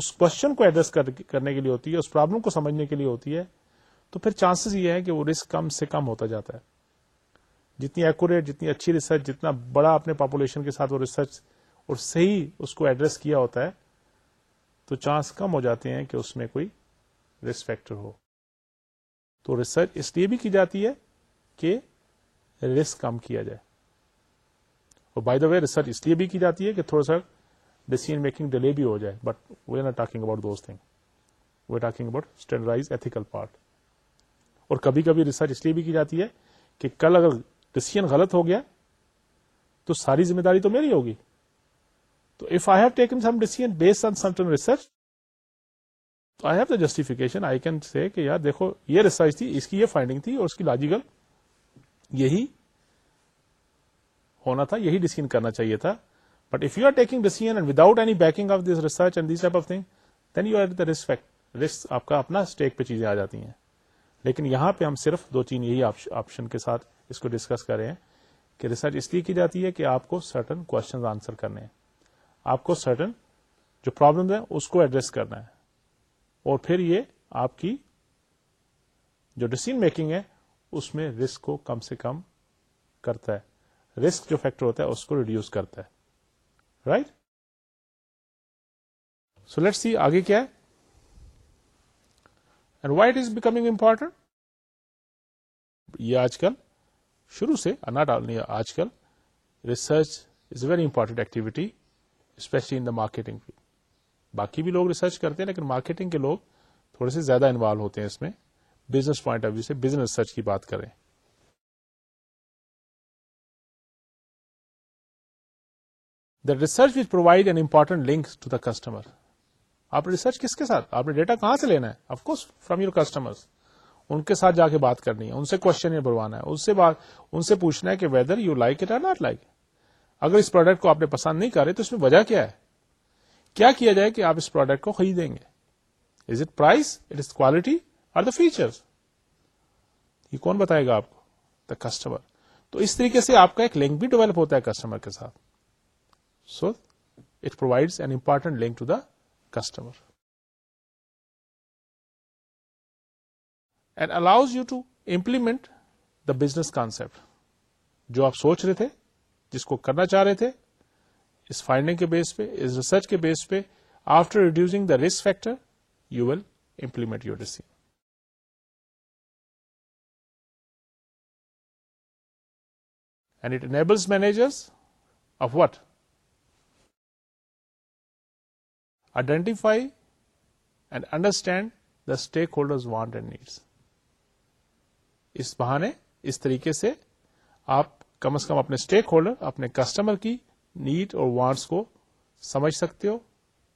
اس کوشچن کو ایڈریس کرنے کے لیے ہوتی ہے اس پرابلم کو سمجھنے کے لیے ہوتی ہے تو پھر چانسز یہ ہے کہ وہ رسک کم سے کم ہوتا جاتا ہے جتنی ایکوریٹ جتنی اچھی ریسرچ جتنا بڑا اپنے پاپولیشن کے ساتھ وہ ریسرچ اور صحیح اس کو ایڈریس کیا ہوتا ہے تو چانس کم ہو جاتے ہیں کہ اس میں کوئی رسک فیکٹر ہو تو ریسرچ اس لیے بھی کی جاتی ہے کہ رسک کم کیا جائے اور بائی دا وے ریسرچ اس لیے بھی کی جاتی ہے کہ تھوڑا سا ڈیسیزن میکنگ ڈیلے بھی ہو جائے but we are not talking about those thing we talking about standardize ethical part اور کبھی کبھی ریسرچ اس لیے بھی کی جاتی ہے کہ کل اگر ڈیسیزن غلط ہو گیا تو ساری ذمہ داری تو میری ہوگی تو if I have taken some decision based on based on research تو I have the justification I can say کہ یار دیکھو یہ ریسرچ تھی اس کی یہ فائنڈنگ تھی اور اس کی لاجیکل یہی ہونا تھا یہی ڈسکن کرنا چاہیے تھا but if you are taking and and without any backing of of this research this thing then you are the risk آپ کا اپنا اسٹیک پہ چیزیں آ جاتی ہیں لیکن یہاں پہ ہم صرف دو تین یہی آپشن کے ساتھ اس کو ڈسکس کر رہے ہیں کہ ریسرچ اس لیے کی جاتی ہے کہ آپ کو سرٹن کوشچن آنسر کرنے ہیں آپ کو سرٹن جو پرابلم ہے اس کو ایڈریس کرنا ہے اور پھر یہ آپ کی جو ڈسیزن میکنگ ہے اس میں رسک کو کم سے کم کرتا ہے رسک جو فیکٹر ہوتا ہے اس کو ریڈیوس کرتا ہے رائٹ سو لیٹ سی آگے کیا ہے اینڈ از بیکمنگ امپورٹنٹ یہ آج کل شروع سے اب آج کل research is very important activity specially in the marketing field باقی بھی لوگ ریسرچ کرتے ہیں لیکن مارکیٹنگ کے لوگ تھوڑے سے زیادہ انوالو ہوتے ہیں اس میں بزنس پوائنٹ آف ویو سے بزنس ریسرچ کی بات کریں the research which provide an important link to the customer آپ نے ریسرچ کس کے ساتھ آپ نے ڈیٹا کہاں سے لینا ہے of course from your customer ان کے ساتھ جا کے بات کرنی ہے ان سے کوشچن بھروانا ہے ان سے سے بات پوچھنا ہے کہ whether you like it or not like اگر اس پروڈکٹ کو آپ نے پسند نہیں کرے تو اس میں وجہ کیا ہے کیا کیا جائے کہ آپ اس پروڈکٹ کو خریدیں گے is it price it is quality or the feature یہ کون بتائے گا آپ کو دا کسٹمر تو اس طریقے سے آپ کا ایک لنک بھی ڈیولپ ہوتا ہے کسٹمر کے ساتھ so it provides an important link to the customer and allows you to implement the business concept جو آپ سوچ رہے تھے جس کو کرنا چاہ رہے تھے اس فائنڈنگ کے بیس پہ اس ریسرچ کے بیس پہ after reducing the risk factor you will implement your decision and it enables managers of what identify and understand the stakeholder want and needs اس بہانے اس طریقے سے آپ کم از کم اپنے اسٹیک ہولڈر اپنے کسٹمر کی نیڈ اور وانٹس کو سمجھ سکتے ہو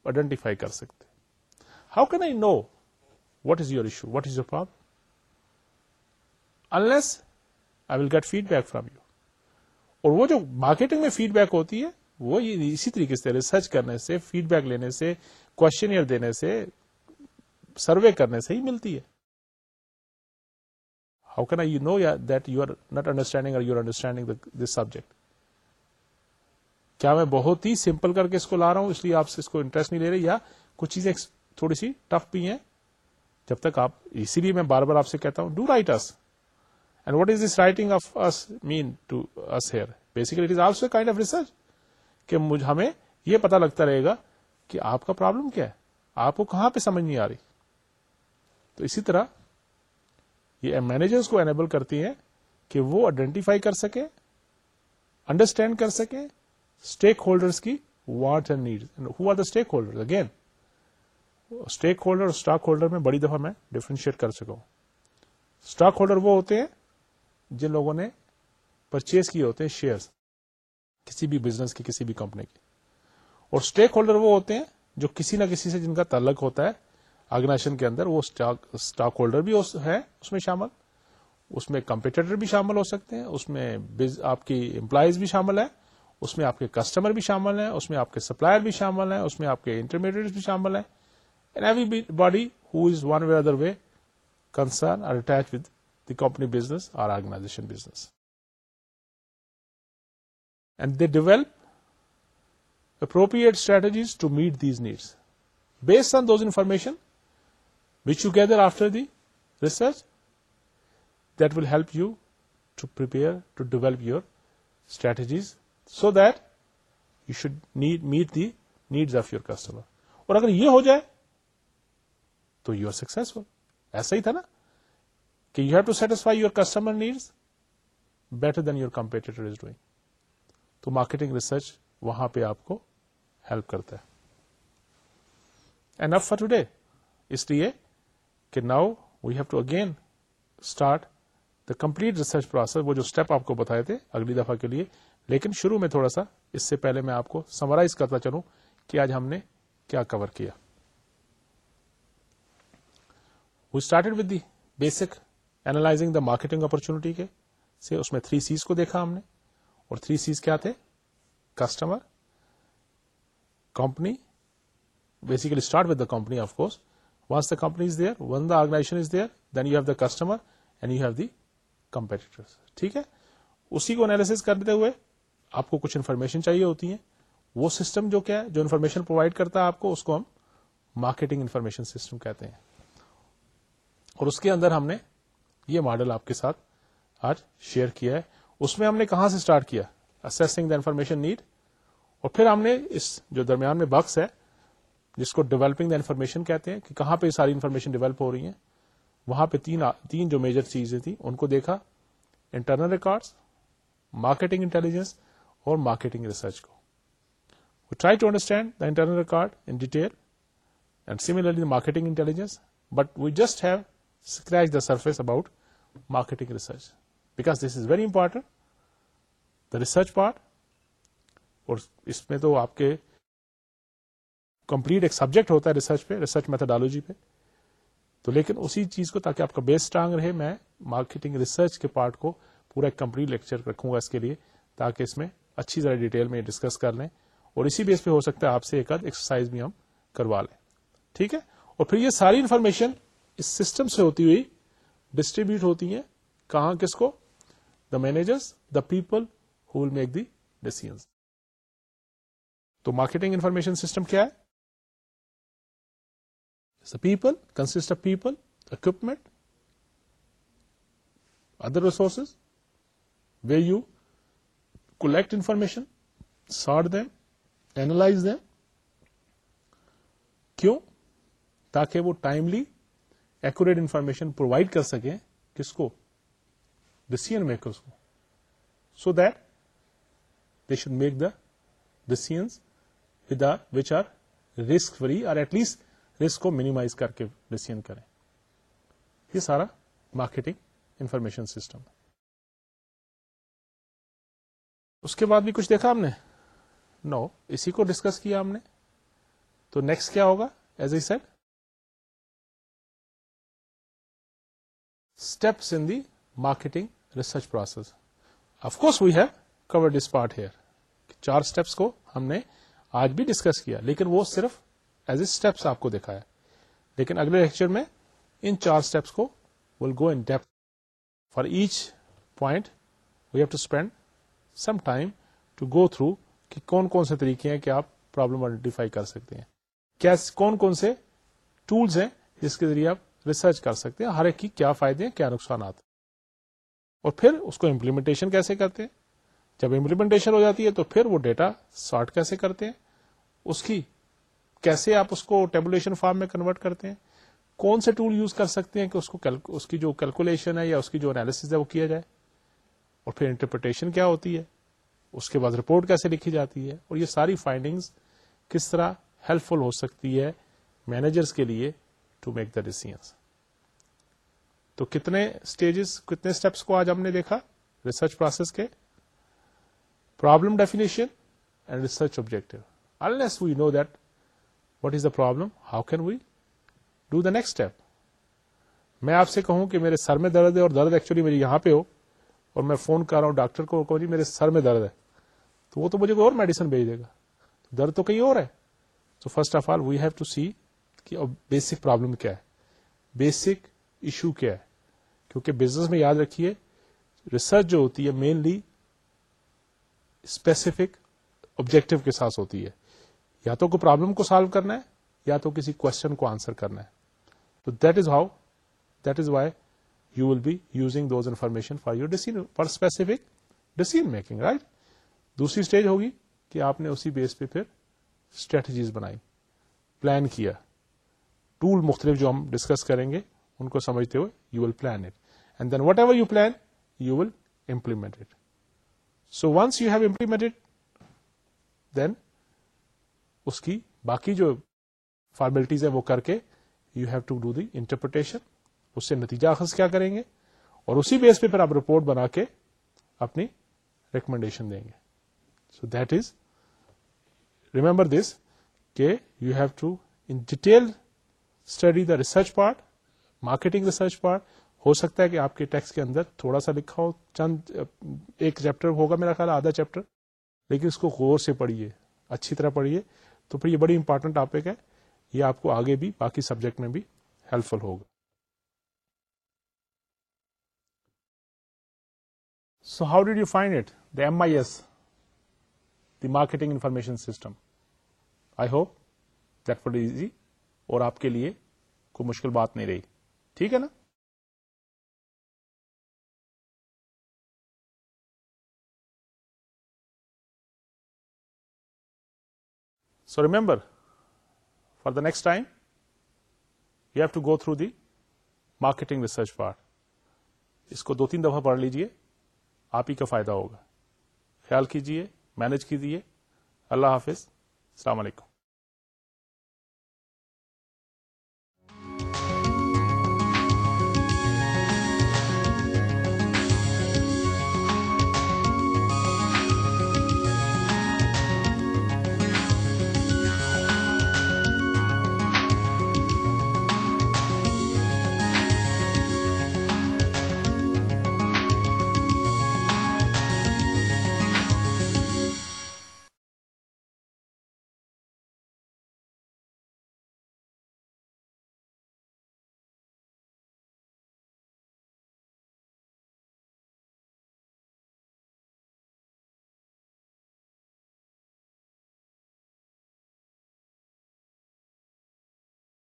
آئیڈینٹیفائی کر سکتے how can I know what is your issue what is your problem unless I will get feedback from you اور وہ جو مارکیٹنگ میں فیڈ بیک ہوتی ہے وہ اسی طریقے سے ریسرچ کرنے سے فیڈ بیک لینے سے کوشچنئر دینے سے سروے کرنے سے ہی ملتی ہے how can I you know that you are not understanding اور you are understanding this subject کیا میں بہت ہی سمپل کر کے اس کو لا رہا ہوں اس لیے آپ اس کو انٹرسٹ نہیں لے رہے یا کچھ چیزیں تھوڑی سی ٹف بھی ہیں جب تک آپ اسی لیے میں بار بار آپ سے کہتا ہوں do write us and what is this writing of us mean to us here it is also kind of research کہ مجھ ہمیں یہ پتا لگتا رہے گا کہ آپ کا پرابلم کیا ہے آپ کو کہاں پہ سمجھ نہیں آ رہی تو اسی طرح یہ مینیجر کو انیبل کرتی ہے کہ وہ آئیڈینٹیفائی کر سکے انڈرسٹینڈ کر سکے اسٹیک ہولڈرس کی and need who are the stakeholder again stakeholder اور اسٹاک ہولڈر میں بڑی دفعہ میں ڈیفرینشیٹ کر سکوں اسٹاک ہولڈر وہ ہوتے ہیں جن لوگوں نے پرچیز کیے ہوتے ہیں شیئرس کسی بھی بزنس کی کسی بھی کمپنی کی اور اسٹیک ہولڈر وہ ہوتے ہیں جو کسی نہ کسی سے جن کا تعلق ہوتا ہے آرگنائزیشن کے اندر وہ اسٹاک ہولڈر بھی ہے اس میں شامل اس میں کمپیٹیٹر بھی شامل ہو سکتے ہیں اس میں آپ کی امپلائیز بھی شامل ہیں اس میں آپ کے کسٹمر بھی شامل ہیں اس میں آپ کے سپلائر بھی شامل ہیں اس میں آپ کے انٹرمیڈیٹ بھی شامل ہیں and everybody who is one way other way concern attach with the company business اور and they develop appropriate strategies to meet these needs based on those information which to gather after the research that will help you to per strategies so that you should meet the needs of your customer اور اگر یہ ہو جائے تو you are successful ایسا ہی تھا نا کہ you have to satisfy your customer needs better than your competitor doing تو مارکیٹنگ ریسرچ وہاں پہ آپ کو ہیلپ کرتا ہے اینڈ اف فار ٹوڈے اس لیے کہ now we have to again start the complete research process وہ جو اسٹیپ آپ کو بتایا تھے اگلی دفعہ کے لیے لیکن شروع میں تھوڑا سا اس سے پہلے میں آپ کو سمرائز کرتا چلوں کہ آج ہم نے کیا کور کیا we started with the basic analysing the marketing opportunity کے سے اس میں تھری سیز کو دیکھا ہم نے اور تھری سیز کیا تھے customer company basically start with the company of course once the company is there one the organization is there then you have the customer and you have the competitor ٹھیک ہے اسی کو analysis کرتے ہوئے آپ کو کچھ انفارمیشن چاہیے ہوتی ہیں وہ سسٹم جو کیا ہے جو انفارمیشن پرووائڈ کرتا ہے آپ کو اس کو ہم مارکیٹنگ انفارمیشن سسٹم کہتے ہیں اور اس کے اندر ہم نے یہ ماڈل آپ کے ساتھ آج شیئر کیا ہے اس میں ہم نے کہاں سے اسٹارٹ کیا اسیسنگ دا انفارمیشن نیڈ اور پھر ہم نے اس جو درمیان میں بکس ہے جس کو ڈیولپنگ دا انفارمیشن کہتے ہیں کہ کہاں پہ ساری انفارمیشن ڈیولپ ہو رہی ہیں وہاں پہ تین تین جو میجر چیزیں تھیں ان کو دیکھا انٹرنل ریکارڈس مارکیٹنگ انٹیلیجنس اور مارکیٹنگ ریسرچ کو try to understand the internal record in detail and similarly marketing intelligence but we just have scratch the surface about marketing research because this is very important the research part اور اس میں تو آپ کے complete ایک subject ہوتا ہے research پہ ریسرچ میتھڈالوجی پہ تو لیکن اسی چیز کو تاکہ آپ کا بیس اسٹرانگ رہے میں مارکیٹنگ ریسرچ کے پارٹ کو پورا ایک کمپلیٹ لیکچر رکھوں گا اس کے لیے تاکہ اس میں اچھی طرح ڈیٹیل میں ڈسکس کر لیں اور اسی بیس پہ ہو سکتا ہے آپ سے ایک آدھ ایکسرسائز بھی ہم کروا لیں ٹھیک ہے اور پھر یہ ساری انفارمیشن اس سسٹم سے ہوتی ہوئی ڈسٹریبیوٹ ہوتی ہیں کہاں کس کو the managers the people who will make the decision تو مارکیٹنگ انفارمیشن سسٹم کیا ہے people consist of people equipment other resources way you collect information sort them analyse them کیوں تاکہ وہ ٹائملی ایکوریٹ انفارمیشن پرووائڈ کر سکیں کس کو ڈسیزن میکرس کو so that they should make the decisions which are risk free اور at least risk کو مینیمائز کر کے ڈسیزن کریں یہ سارا مارکیٹنگ انفارمیشن سسٹم اس کے بعد بھی کچھ دیکھا ہم نے نو no, اسی کو ڈسکس کیا ہم نے تو نیکسٹ کیا ہوگا as a set steps in the marketing research process of course we have cover part here چار اسٹیپس کو ہم نے آج بھی ڈسکس کیا لیکن وہ صرف ایز اے اسٹیپس آپ کو دیکھا ہے لیکن اگلے لیکچر میں ان چار اسٹیپس کو will go in deep for each point we have to spend some time to go through کہ کون کون سے طریقے ہیں کہ آپ پرابلم آئیڈینٹیفائی کر سکتے ہیں کون کون سے ٹولس ہیں جس کے ذریعے آپ ریسرچ کر سکتے ہیں ہر ایک کی کیا فائدے ہیں کیا نقصانات اور پھر اس کو امپلیمنٹیشن کیسے کرتے ہیں جب امپلیمنٹیشن ہو جاتی ہے تو پھر وہ ڈیٹا سارٹ کیسے کرتے ہیں اس کی کیسے آپ اس کو ٹیبولیشن فارم میں کنورٹ کرتے ہیں کون سے ٹول یوز کر سکتے ہیں کہ اس کو اس کی جو کیلکولیشن ہے یا اس کی جو انالیس ہے وہ کیا جائے اور پھر انٹرپریٹیشن کیا ہوتی ہے اس کے بعد رپورٹ کیسے لکھی جاتی ہے اور یہ ساری فائنڈنگز کس طرح ہیلپ فل ہو سکتی ہے مینیجرس کے لیے ٹو میک دا ڈیسیزنس تو کتنے اسٹیجز کتنے اسٹیپس کو آج ہم نے دیکھا ریسرچ پروسیس کے problem definition and research objective unless we know that what is the problem how can we do the next step میں آپ سے کہوں کہ میرے سر میں درد ہے اور درد ایکچولی میری یہاں پہ ہو اور میں فون کر رہا ہوں ڈاکٹر کو کہ جی میرے سر میں درد ہے تو وہ تو مجھے کوئی اور میڈیسن بھیج دے گا درد تو کہیں اور ہے تو first of all we have to see کہ بیسک پرابلم کیا ہے بیسک ایشو کیا ہے کیونکہ بزنس میں یاد رکھیے ریسرچ جو ہوتی ہے مینلی اسپیسیفک آبجیکٹو کے ساتھ ہوتی ہے یا تو کوئی پرابلم کو سالو کرنا ہے یا تو کسی کوشچن کو آنسر کرنا ہے تو that is how that is why you will be using those information for your decision for specific decision making right دوسری اسٹیج ہوگی کہ آپ نے اسی بیس پہ پھر اسٹریٹجیز بنائی پلان کیا ٹول مختلف جو ہم ڈسکس کریں گے ان کو سمجھتے ہوئے you will plan it and then whatever you plan you will implement so once you have implement then اس کی باقی جو فارمیلٹیز ہے وہ کر کے you have to do the interpretation اس سے نتیجہ اخذ کیا کریں گے اور اسی بیس پہ پھر آپ رپورٹ بنا کے اپنی ریکمینڈیشن دیں گے so that is remember this کہ you have to in detail study the research part marketing research part ہو سکتا ہے کہ آپ کے ٹیکس کے اندر تھوڑا سا لکھا ہو چند ایک چیپٹر ہوگا میرا خیال آدھا چیپٹر لیکن اس کو غور سے پڑھیے اچھی طرح پڑھیے تو پھر یہ بڑی امپورٹنٹ ٹاپک ہے یہ آپ کو آگے بھی باقی سبجیکٹ میں بھی ہیلپ فل ہوگا so how did you find it the M I S the marketing information system I hope that for easy اور آپ کے لیے کوئی مشکل بات نہیں رہی ٹھیک ہے نا so remember for the next time you have to go through the marketing research part اس کو دو تین دفعہ پڑھ لیجیے آپ ہی کا فائدہ ہوگا خیال کیجیے مینج کیجیے اللہ حافظ السلام علیکم